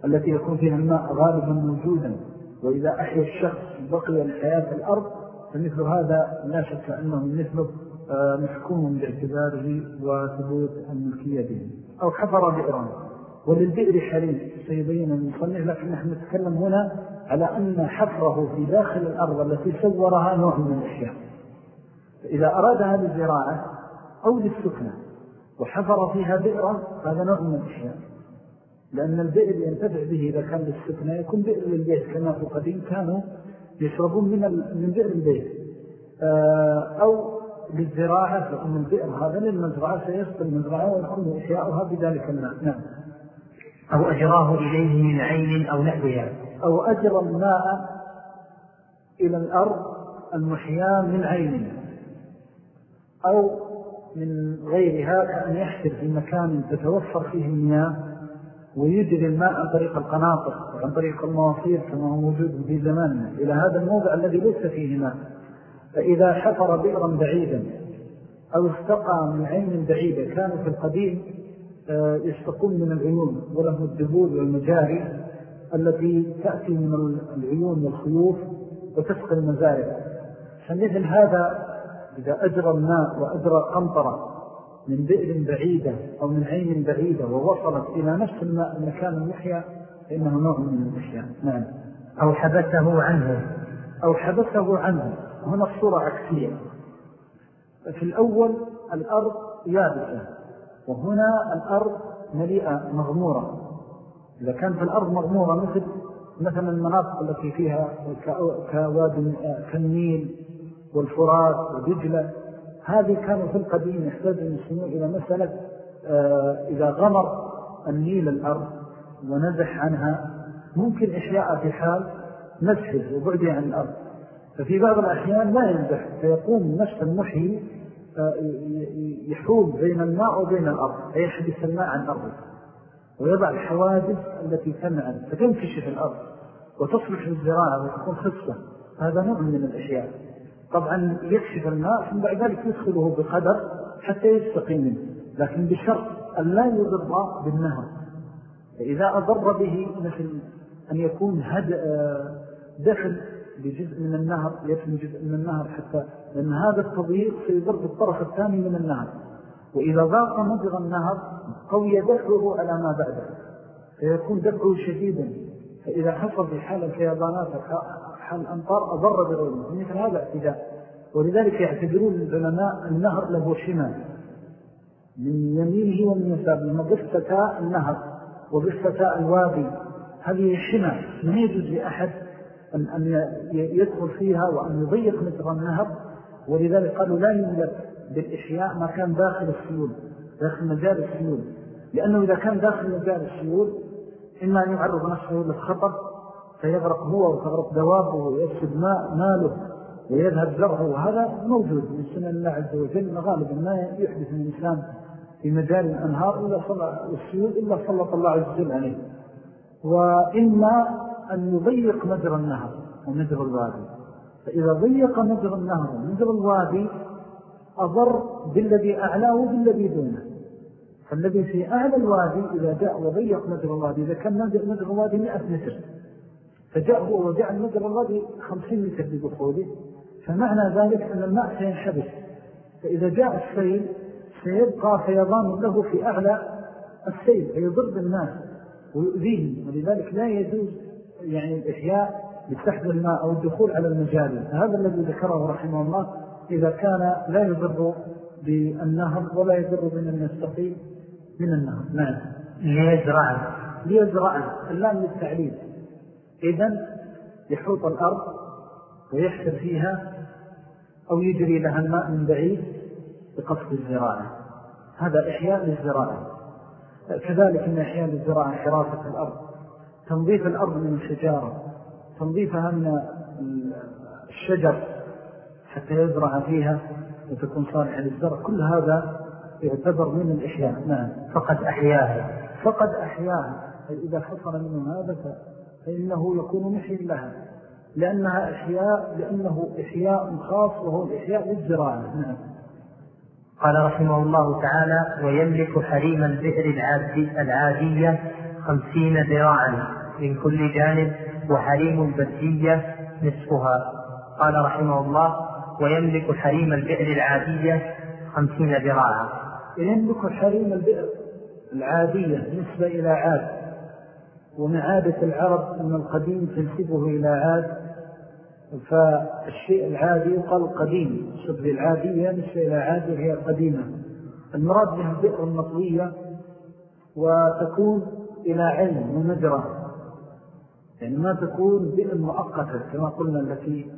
التي يكون فيها الماء غالبا موجودا. وإذا أحيا الشخص بقي لحياة الأرض فمثل هذا لا شك أنه مثله آه، محكوم باعتباره وثبوت الملكية به أو حفر بئران وللبئر حريم سيبين المصنع لكن نحن نتكلم هنا على أن حفره في داخل الأرض التي صورها نوع من الأشياء. إذا أرادها للزراعة أو للسكنة وحفر فيها بئرا هذا نوع من الأشياء. لأن البئر ينتفع به إذا كان للسكنة يكون بئر للبيت كما في القديم كانوا يشربون من من بئر البيت. آه، أو للزراعة لأن البئر هذا للمزرعة سيسقى المزرعة ويكون إحياؤها بذلك الماء. نعم. أو أجراه إليه من عين أو نحوها. أو أجر الماء إلى الأرض المحياة من عين. أو من غيرها كأن يحفر في مكان تتوفر فيه المياه. ويجري الماء عن طريق القناطر وعن طريق المواصير كما هو موجود في زماننا إلى هذا الموضع الذي ليس فيه ماء. فإذا حفر بئرا بعيدا أو استقى من عين بعيدة كانوا في القديم آه، يستقون من العيون ولهم الدبول والمجاري التي تأتي من العيون والخيوف وتسقى المزارع. فمثل هذا إذا أجرى الماء وأجرى قنطرة من بئر بعيدة أو من عين بعيدة ووصلت إلى نفس المكان المحيا فإنه نوع من الأشياء نعم. أو حبسه عنه. أو حبسه عنه. هنا الصورة عكسية. في الأول الأرض يابسة وهنا الأرض مليئة مغمورة. إذا كانت الأرض مغمورة مثل مثلا المناطق التي فيها كواد كالنيل والفرات ودجلة هذه كانوا في القديم يحتاج المسلمون إلى مسألة آه، إذا غمر النيل الأرض ونزح عنها ممكن إحياء في حال نزحه وبعده عن الأرض. ففي بعض الأحيان لا ينزح فيقوم نفس المحيي آه، يحول بين الماء وبين الأرض فيحدث الماء عن أرضه. ويضع الحوادث التي تمنع فتنكشف الأرض وتصبح الزراعة وتكون خصة. هذا نوع من الأشياء. طبعا يكشف الماء ثم بعد ذلك يدخله بقدر حتى يستقي منه. لكن بشرط أن لا يضر بالنهر. فإذا أضر به مثل أن يكون هد آه، دخل بجزء من النهر يفني جزء من النهر حتى لأن هذا التضييق سيضر بالطرف الثاني من النهر. وإذا ضاق مجرى النهر قوي دفعه على ما بعده. فيكون دفعه شديدا. فإذا حصل في حال الفيضانات حال الأمطار أضر بغيره. مثل هذا اعتداء. ولذلك يعتبرون العلماء النهر له شمال. من يمينه ومن يسار لما ضفتتا النهر وضفتتا الوادي. هذه شمال من يجوز لأحد أن, يدخل فيها وأن يضيق متر النهر. ولذلك قالوا لا يملك بالإحياء ما كان داخل السيول داخل مجال السيول. لأنه إذا كان داخل مجال السيول إما أن يعرض نفسه للخطر فيغرق هو وتغرق دوابه ويفسد ماء ماله ويذهب زرعه وهذا موجود من سنة الله عز وجل. غالبا ما يحدث الإنسان في مجال الأنهار إلا صلى السيول إلا سلط الله عز وجل عليه. وإما أن يضيق مجرى النهر ومجرى الوادي. فإذا ضيق مجرى النهر ومجرى الوادي أضر بالذي أعلاه وبالذي دونه. فالذي في أعلى الوادي إذا جاء وضيق مجرى الوادي إذا كان مجرى الوادي مئة متر. فجاء هو وجعل مجرى الوادي خمسين متر بدخوله فمعنى ذلك أن الماء سينحبس. فإذا جاء السيل سيبقى فيضان له في أعلى السيل فيضر بالناس ويؤذيهم ولذلك لا يجوز يعني الإحياء بسحب الماء أو الدخول على المجال. هذا الذي ذكره رحمه الله إذا كان لا يضر بالنهر ولا يضر بمن يستقيم من النهر. نعم. ليزرعه. ليزرعه. اللام للتعليم. إذن يحوط الأرض ويحسر فيها أو يجري لها الماء من بعيد بقصد الزراعة. هذا إحياء للزراعة. كذلك إن إحياء للزراعة حراسة الأرض. تنظيف الأرض من الشجارة. تنظيفها من الشجر حتى يزرع فيها وتكون صالحة للزرع. كل هذا يعتبر من الإحياء. نعم. فقد أحياها. فقد أحياها. إذا حصل منه هذا فإنه يكون محي لها لأنها إحياء لأنه إحياء خاص وهو الإحياء للزراعة نعم. قال رحمه الله تعالى ويملك حريم البئر العادية خمسين ذراعا من كل جانب وحريم البدية نصفها. قال رحمه الله ويملك حريم البئر العادية خمسين ذراعا. يملك حريم البئر العادية نسبة إلى عاد. ومن عادة العرب أن القديم تنسبه إلى عاد فالشيء العادي يقال قديم. شبه العادية نسبة إلى عاد وهي قديمة. المراد بها البئر المطوية وتكون إلى علم ومجرى يعني ما تكون بئر مؤقتة كما قلنا التي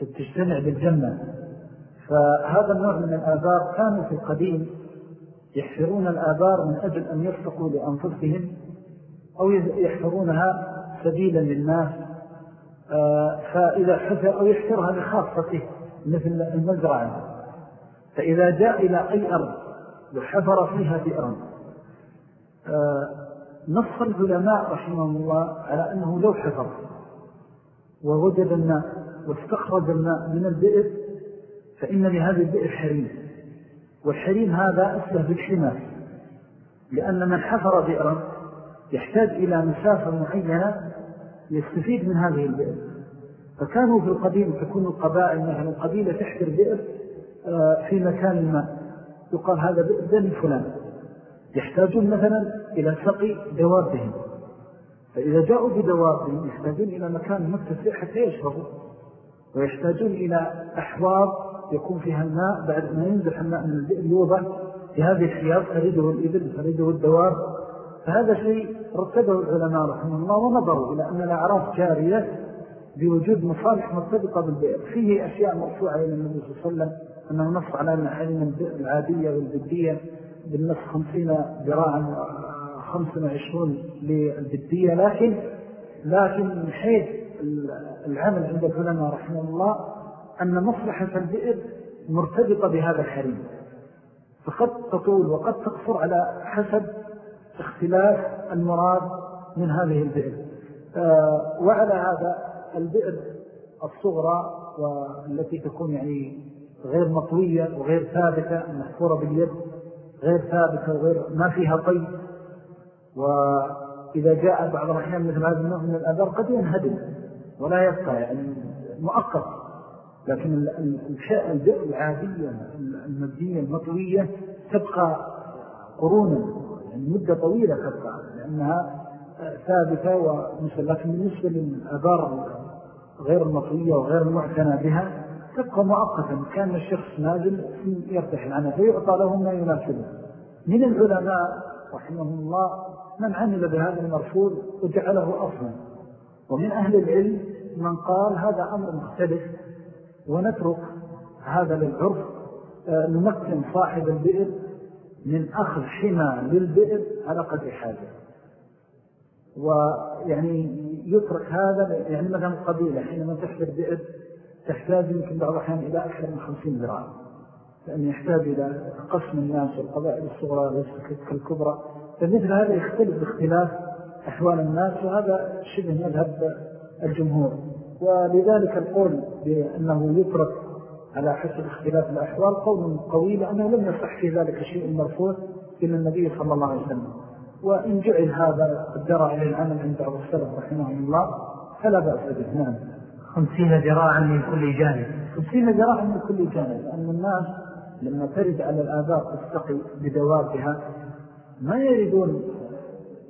تجتمع بالجنة. فهذا النوع من الآبار كانوا في القديم يحفرون الآبار من أجل أن يرفقوا لأنفسهم أو يحفرونها سبيلا للناس آه، فإذا حفر أو يحفرها لخاصته مثل المزرعة فإذا جاء إلى أي أرض وحفر فيها بئرا آه، نص العلماء رحمه الله على أنه لو حفر ووجد الماء واستخرج الماء من البئر فإن لهذه البئر حريم. والحريم هذا أسله بالحمى لأن من حفر بئرا يحتاج إلى مسافة معينة يستفيد من هذه البئر. فكانوا في القديم تكون القبائل مثلا قبيلة تحفر بئر آه، في مكان ما. يقال هذا بئر بني فلان. يحتاجون مثلا إلى سقي دوابهم فإذا جاءوا بدوابهم يحتاجون إلى مكان متسع حتى يشربوا. ويحتاجون إلى أحواض يكون فيها الماء بعد ما ينزح الماء من البئر يوضع في هذه الحياض تريده الإبل تريده الدواب. فهذا شيء رتبه العلماء رحمه الله ونظروا إلى أن الأعراف جارية بوجود مصالح مرتبطة بالبئر. فيه أشياء مرفوعة إلى النبي صلى الله عليه وسلم أنه نص على أن العادية والبدية بالنص خمسين ذراعا خمسة وعشرون للبدية. لكن لكن من حيث العمل عند العلماء رحمه الله أن مصلحة البئر مرتبطة بهذا الحريم. فقد تطول وقد تقصر على حسب اختلاف المراد من هذه البئر. آه، وعلى هذا البئر الصغرى والتي تكون يعني غير مطوية وغير ثابتة محفورة باليد غير ثابتة وغير ما فيها طي. وإذا جاء بعض الأحيان مثل هذا النوع من الأذار قد ينهدم ولا يبقى يعني مؤقت. لكن البئر العادية المبدية المطوية تبقى قرونا. يعني مدة طويلة تبقى لأنها ثابتة ومثل بالنسبة للأبار غير المطوية وغير المعتنى بها تبقى مؤقتا. كان الشخص نازل يرتحل عنها فيعطى له ما يناسبه. من العلماء رحمه الله من عمل بهذا المرفوض وجعله أصلا. ومن أهل العلم من قال هذا أمر مختلف ونترك هذا للعرف. آه، نمكن صاحب البئر من أخذ حمى للبئر على قدر حاجة. ويعني يترك هذا يعني مثلا قبيلة حينما تحفر بئر تحتاج يمكن بعض الأحيان إلى أكثر من خمسين ذراع لأن يحتاج إلى قسم الناس والقبائل الصغرى ليست كالكبرى. فمثل هذا يختلف باختلاف أحوال الناس وهذا شبه مذهب الجمهور. ولذلك القول بأنه يترك على حسب اختلاف الأحوال. قول قوي لأنه لم يصح في ذلك شيء مرفوع إلى النبي صلى الله عليه وسلم. وإن جعل هذا الدرع عليه العمل عند بعض السلف رحمه الله فلا بأس به. نعم. خمسين ذراعا من كل جانب. خمسين ذراعا من كل جانب. لأن الناس لما ترد على الآباء تستقي بدوابها ما يردون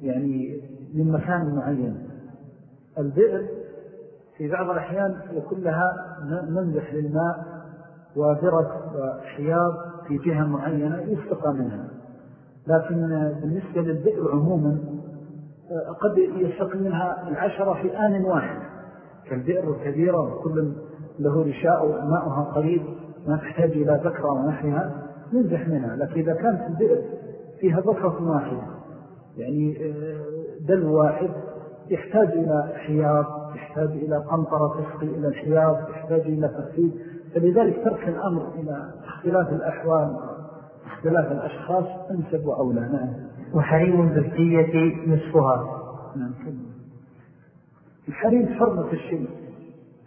يعني من مكان معين. البئر في بعض الأحيان يكون لها منزح للماء وذرة وحياض في جهة معينة يستقى منها. لكن بالنسبة للبئر عموما قد يستقى منها العشرة في آن واحد. كالبئر الكبيرة وكل له رشاء ماءها قريب ما تحتاج إلى ذكرى ونحيها ننزح منها. لكن إذا كانت البئر فيها ذكرة واحدة يعني آه، دل واحد يحتاج إلى حياض يحتاج إلى قنطرة تسقي إلى الحياض يحتاج إلى ترتيب فلذلك ترك الأمر إلى اختلاف الأحوال اختلاف الأشخاص أنسب وأولى. نعم وحريم الزكية نصفها. نعم الحريم حرمة الشيء.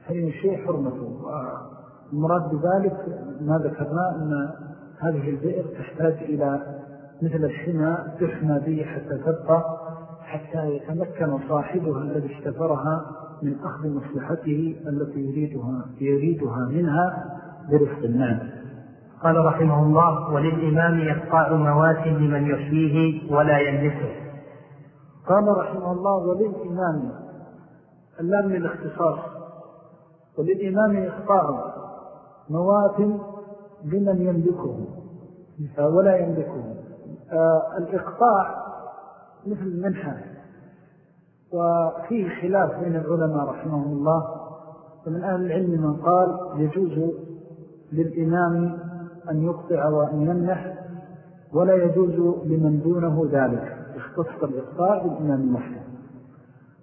حريم الشيء حرمته والمراد بذلك ما ذكرنا أن هذه البئر تحتاج إلى مثل الحمى تحمى به حتى تبقى حتى يتمكن صاحبها الذي اشتفرها من أخذ مصلحته التي يريدها, يريدها منها برفق النعم قال رحمه الله وللإمام يقطع موات لمن يحييه ولا يملكه. قال رحمه الله وللإمام اللام للاختصاص وللإمام يقطع موات لمن يملكه ولا يملكه. آه، الإقطاع مثل المنحة. وفيه خلاف بين العلماء رحمه الله ومن أهل العلم من قال يجوز للإمام أن يقطع وأن يمنح ولا يجوز لمن دونه ذلك. اختص الإقطاع بالإمام المحكم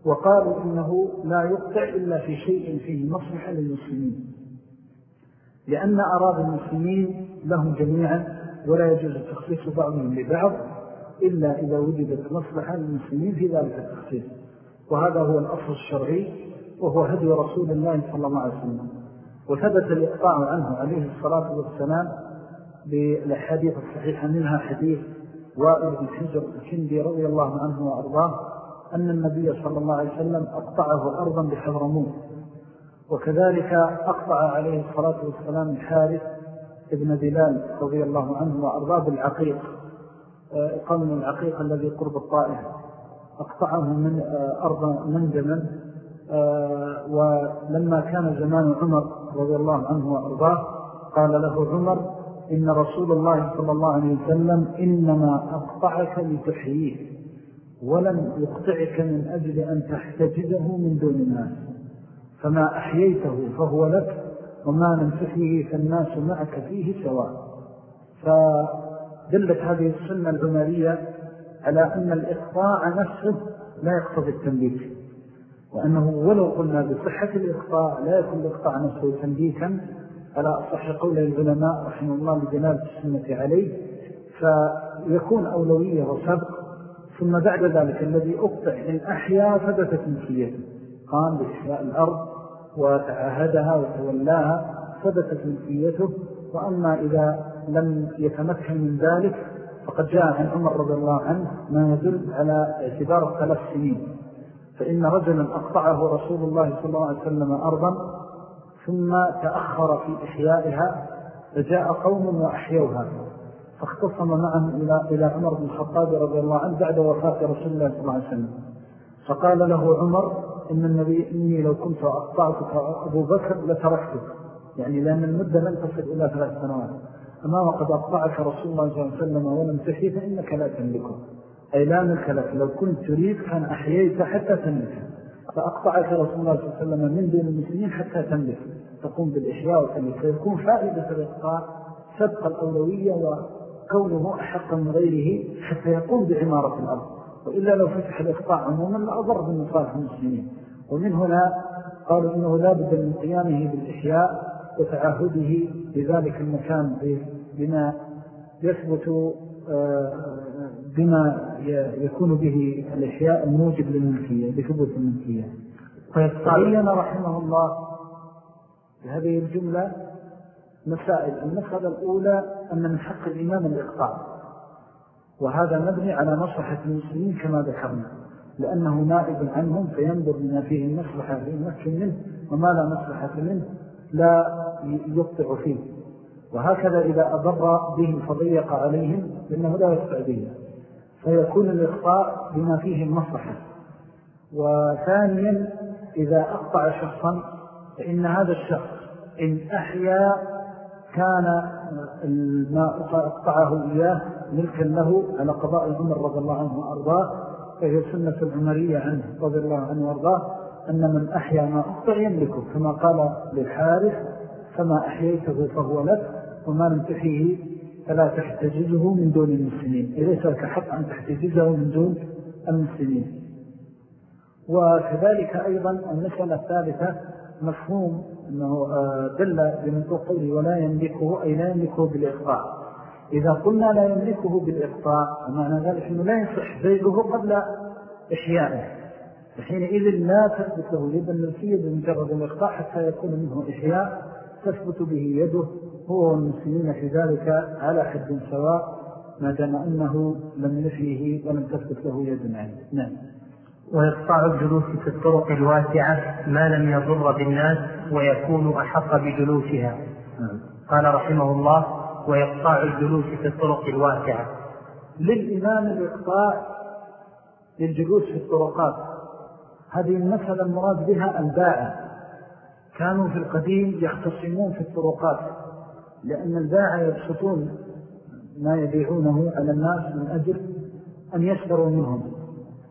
وقالوا إنه لا يقطع إلا في شيء فيه مصلحة للمسلمين. لأن أراد المسلمين لهم جميعا ولا يجوز تخصيص بعضهم لبعض إلا إذا وجدت مصلحة للمسلمين في ذلك التخصيص. وهذا هو الأصل الشرعي وهو هدي رسول الله صلى الله عليه وسلم. وثبت الإقطاع عنه عليه الصلاة والسلام بالحديث الصحيحة منها حديث وائل بن حجر الكندي رضي الله عنه وأرضاه أن النبي صلى الله عليه وسلم أقطعه أرضا بحضرموت وكذلك أقطع عليه الصلاة والسلام الحارث ابن بلال رضي الله عنه وأرضاه بالعقيق قوم العقيق الذي قرب الطائف أقطعه من آه، أرض منجما آه، ولما كان زمان عمر رضي الله عنه وأرضاه قال له عمر إن رسول الله صلى الله عليه وسلم إنما أقطعك لتحييه ولم يقطعك من أجل أن تحتجده من دون الناس فما أحييته فهو لك وما لم تحيه فالناس معك فيه سواء. فدلت هذه السنة العمرية على أن الإقطاع نفسه لا يقتضي التنبيك وأنه ولو قلنا بصحة الإقطاع لا يكون الإقطاع نفسه تنبيكا على أصح قول العلماء رحمه الله لجناب السنة عليه فيكون أولوية وسبق. ثم بعد ذلك الذي أقطع إن أحيا ثبتت ملكيته قام بإحياء الأرض وتعاهدها وتولاها ثبتت ملكيته وأما إذا لم يتمكن من ذلك فقد جاء عن عمر رضي الله عنه ما يدل على اعتبار ثلاث سنين. فإن رجلا أقطعه رسول الله صلى الله عليه وسلم أرضا ثم تأخر في إحيائها فجاء قوم وأحيوها. فاختصم معهم إلى, إلى عمر بن الخطاب رضي الله عنه بعد وفاة رسول الله صلى الله عليه وسلم. فقال له عمر إن النبي إني لو كنت أقطعتك أبو بكر لتركتك. يعني لأن المدة لن تصل إلى ثلاث سنوات. أما وقد أقطعك رسول الله صلى الله عليه وسلم ولم تحي فإنك لا تملكه أي لا ملك لك. لو كنت تريد كان أحييت حتى تملكه فأقطعك رسول الله صلى الله عليه وسلم من دون المسلمين حتى تملك. تقوم بالإحياء وتملك. فيكون فائدة الإقطاع سبق الأولوية وكونه أحق من غيره حتى يقوم بعمارة الأرض. وإلا لو فتح الإقطاع عموما لأضر بمصالح المسلمين. ومن هنا قالوا إنه لا بد من قيامه بالإحياء وتعهده بذلك المكان بما يثبت آه، بما يكون به الإحياء الموجب للملكية بثبوت الملكية. ويتبين رحمه الله بهذه الجملة مسائل. المسألة الأولى أن من حق الإمام الإقطاع وهذا مبني على مصلحة المسلمين كما ذكرنا لأنه نائب عنهم فينظر بما فيه المصلحة فيمكن منه وما لا مصلحة منه. لا يقطع فيه. وهكذا إذا أضر بهم فضيق عليهم لأنه لا يقطع به فيكون الإقطاع بما فيه المصلحة وثانيا إذا أقطع شخصا فإن هذا الشخص إن أحيا كان ما أقطعه إياه ملكا له على قضاء العمر رضي الله عنه وأرضاه فهي سنة العمرية عنه رضي الله عنه وأرضاه. أن من أحيا ما أقطع يملكه كما قال للحارث فما أحييته فهو لك وما لم تحيه فلا تحتجزه من دون المسلمين. إليس لك حق أن تحتجزه من دون المسلمين. وكذلك أيضا المسألة الثالثة مفهوم أنه آه، دل بمنطوق قوله ولا يملكه أي لا يملكه بالإقطاع. إذا قلنا لا يملكه بالإقطاع ومعنى ذلك أنه لا يصح بيعه قبل إحيائه. فحينئذ لا تثبت له يدا ملكية بمجرد الإقطاع حتى يكون منه إحياء تثبت به يده هو والمسلمين في ذلك على حد سواء ما دام أنه لم نفيه ولم تثبت له يد عليه نعم. ويقطع الجلوس في الطرق الواسعة ما لم يضر بالناس ويكون أحق بجلوسها. نعم. قال رحمه الله ويقطع الجلوس في الطرق الواسعة. للإمام الإقطاع للجلوس في الطرقات. هذه المسألة المراد بها الباعة كانوا في القديم يختصمون في الطرقات لأن الباعة يبسطون ما يبيعونه على الناس من أجل أن يشتروا منهم.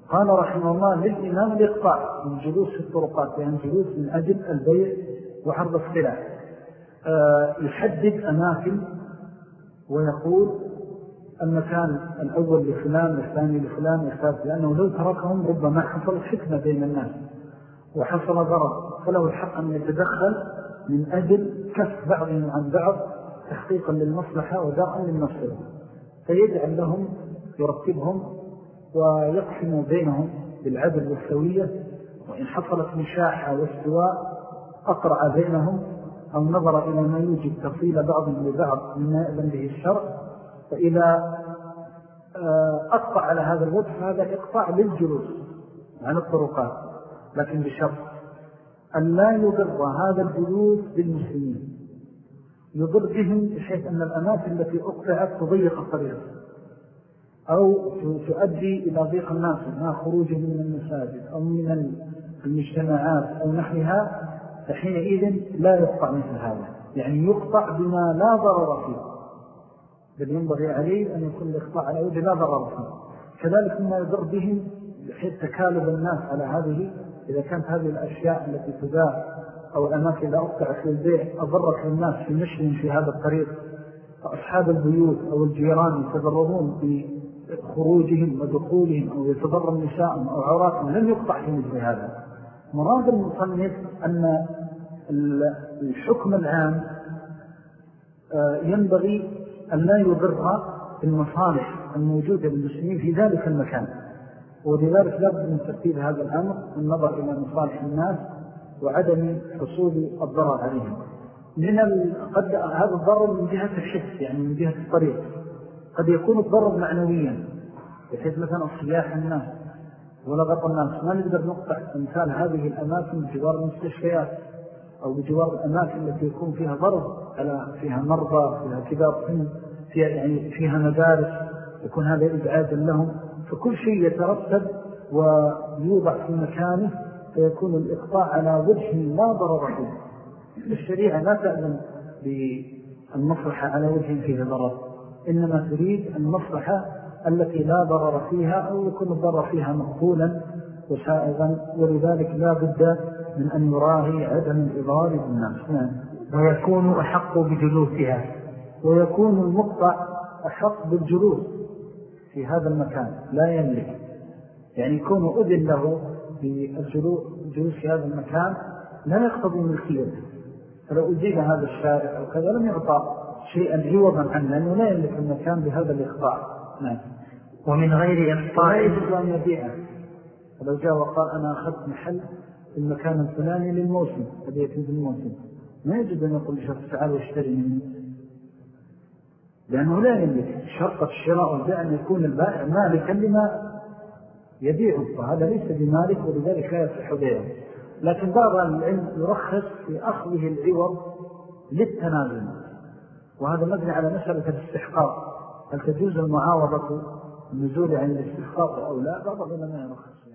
قال رحمه الله للإمام الإقطاع من جلوس في الطرقات يعني جلوس من أجل البيع وحرب السلع. آه، يحدد أماكن ويقول المكان الأول لفلان والثاني لفلان والثالث لأنه لو تركهم ربما حصل حكمة بين الناس وحصل ضرر. فله الحق أن يتدخل من أجل كف بعضهم عن بعض تحقيقا للمصلحة ودرعا للمصلحة. فيجعل لهم يرتبهم ويقسم بينهم بالعدل والسوية. وإن حصلت مشاحة واستواء أقرع بينهم أو نظر إلى ما يوجد تفصيل بعضهم لبعض مما يأذن به الشرع. فإذا آه، أقطع على هذا الوجه هذا إقطاع للجلوس عن الطرقات. لكن بشرط أن لا يضر هذا الجلوس بالمسلمين. يضر بهم بحيث أن الأماكن التي أقطعت تضيق الطريق. أو تؤدي إلى ضيق الناس ما خروجهم من المساجد أو من المجتمعات أو نحوها فحينئذ لا يقطع مثل هذا. يعني يقطع بما لا ضرر فيه. بل ينبغي عليه أن يكون الإقطاع على وجه لا ضرر فيه. كذلك ما يضر بهم بحيث تكالب الناس على هذه إذا كانت هذه الأشياء التي تباع أو الأماكن إذا أقطعت للبيع أضرت الناس في مشي في هذا الطريق. فأصحاب البيوت أو الجيران يتضررون بخروجهم ودخولهم أو يتضرر نساء أو عوراتهم لم يقطع في مثل هذا. مراد المصنف أن الحكم العام آه، ينبغي أن لا يضر المصالح الموجودة للمسلمين في ذلك المكان. ولذلك لابد من ترتيب هذا الأمر النظر إلى مصالح الناس وعدم حصول الضرر عليهم. من قد هذا الضرر من جهة الشخص يعني من جهة الطريق. قد يكون الضرر معنويا بحيث مثلا الصياح الناس ولغط الناس. ما نقدر نقطع مثال هذه الأماكن بجوار المستشفيات أو بجوار الأماكن التي يكون فيها ضرب فيها مرضى فيها كبار سن فيها, يعني فيها مدارس يكون هذا إبعادا لهم. فكل شيء يترتب ويوضع في مكانه فيكون الإقطاع على وجه لا ضرر فيه. الشريعة لا تأذن بالمصلحة على وجه فيه ضرر. إنما تريد المصلحة التي لا ضرر فيها أو يكون الضرر فيها مقبولا وسائغا. ولذلك لا بد من أن يراهي عدم الإضرار بالناس. نعم. ويكون أحق بجلوسها ويكون المقطع أحق بالجلوس في هذا المكان لا يملك. يعني يكون أذن له بالجلوس في هذا المكان لا يقتضي ملكيته. فلو أجيب هذا الشارع أو كذا لم يعطى شيئا عوضا عنه لأنه لا يملك المكان بهذا الإخطاء. نعم. ومن غير إخطاء يجب أن يبيعه. فلو جاء وقال أنا أخذت محل في المكان الفلاني للموسم في الموسم. ما يجب أن يقول لشخص تعال واشتري مني. لأنه لا يملك شرط الشراء والبيع أن يكون البائع مالكا لما يبيعه فهذا ليس بمالك ولذلك لا يصح بيعه. لكن بعض العلم يرخص في أخذه العوض للتنازل وهذا مبني على مسألة الاستحقاق. هل تجوز المعاوضة النزول عن الاستحقاق أو لا؟ بعض العلماء يرخص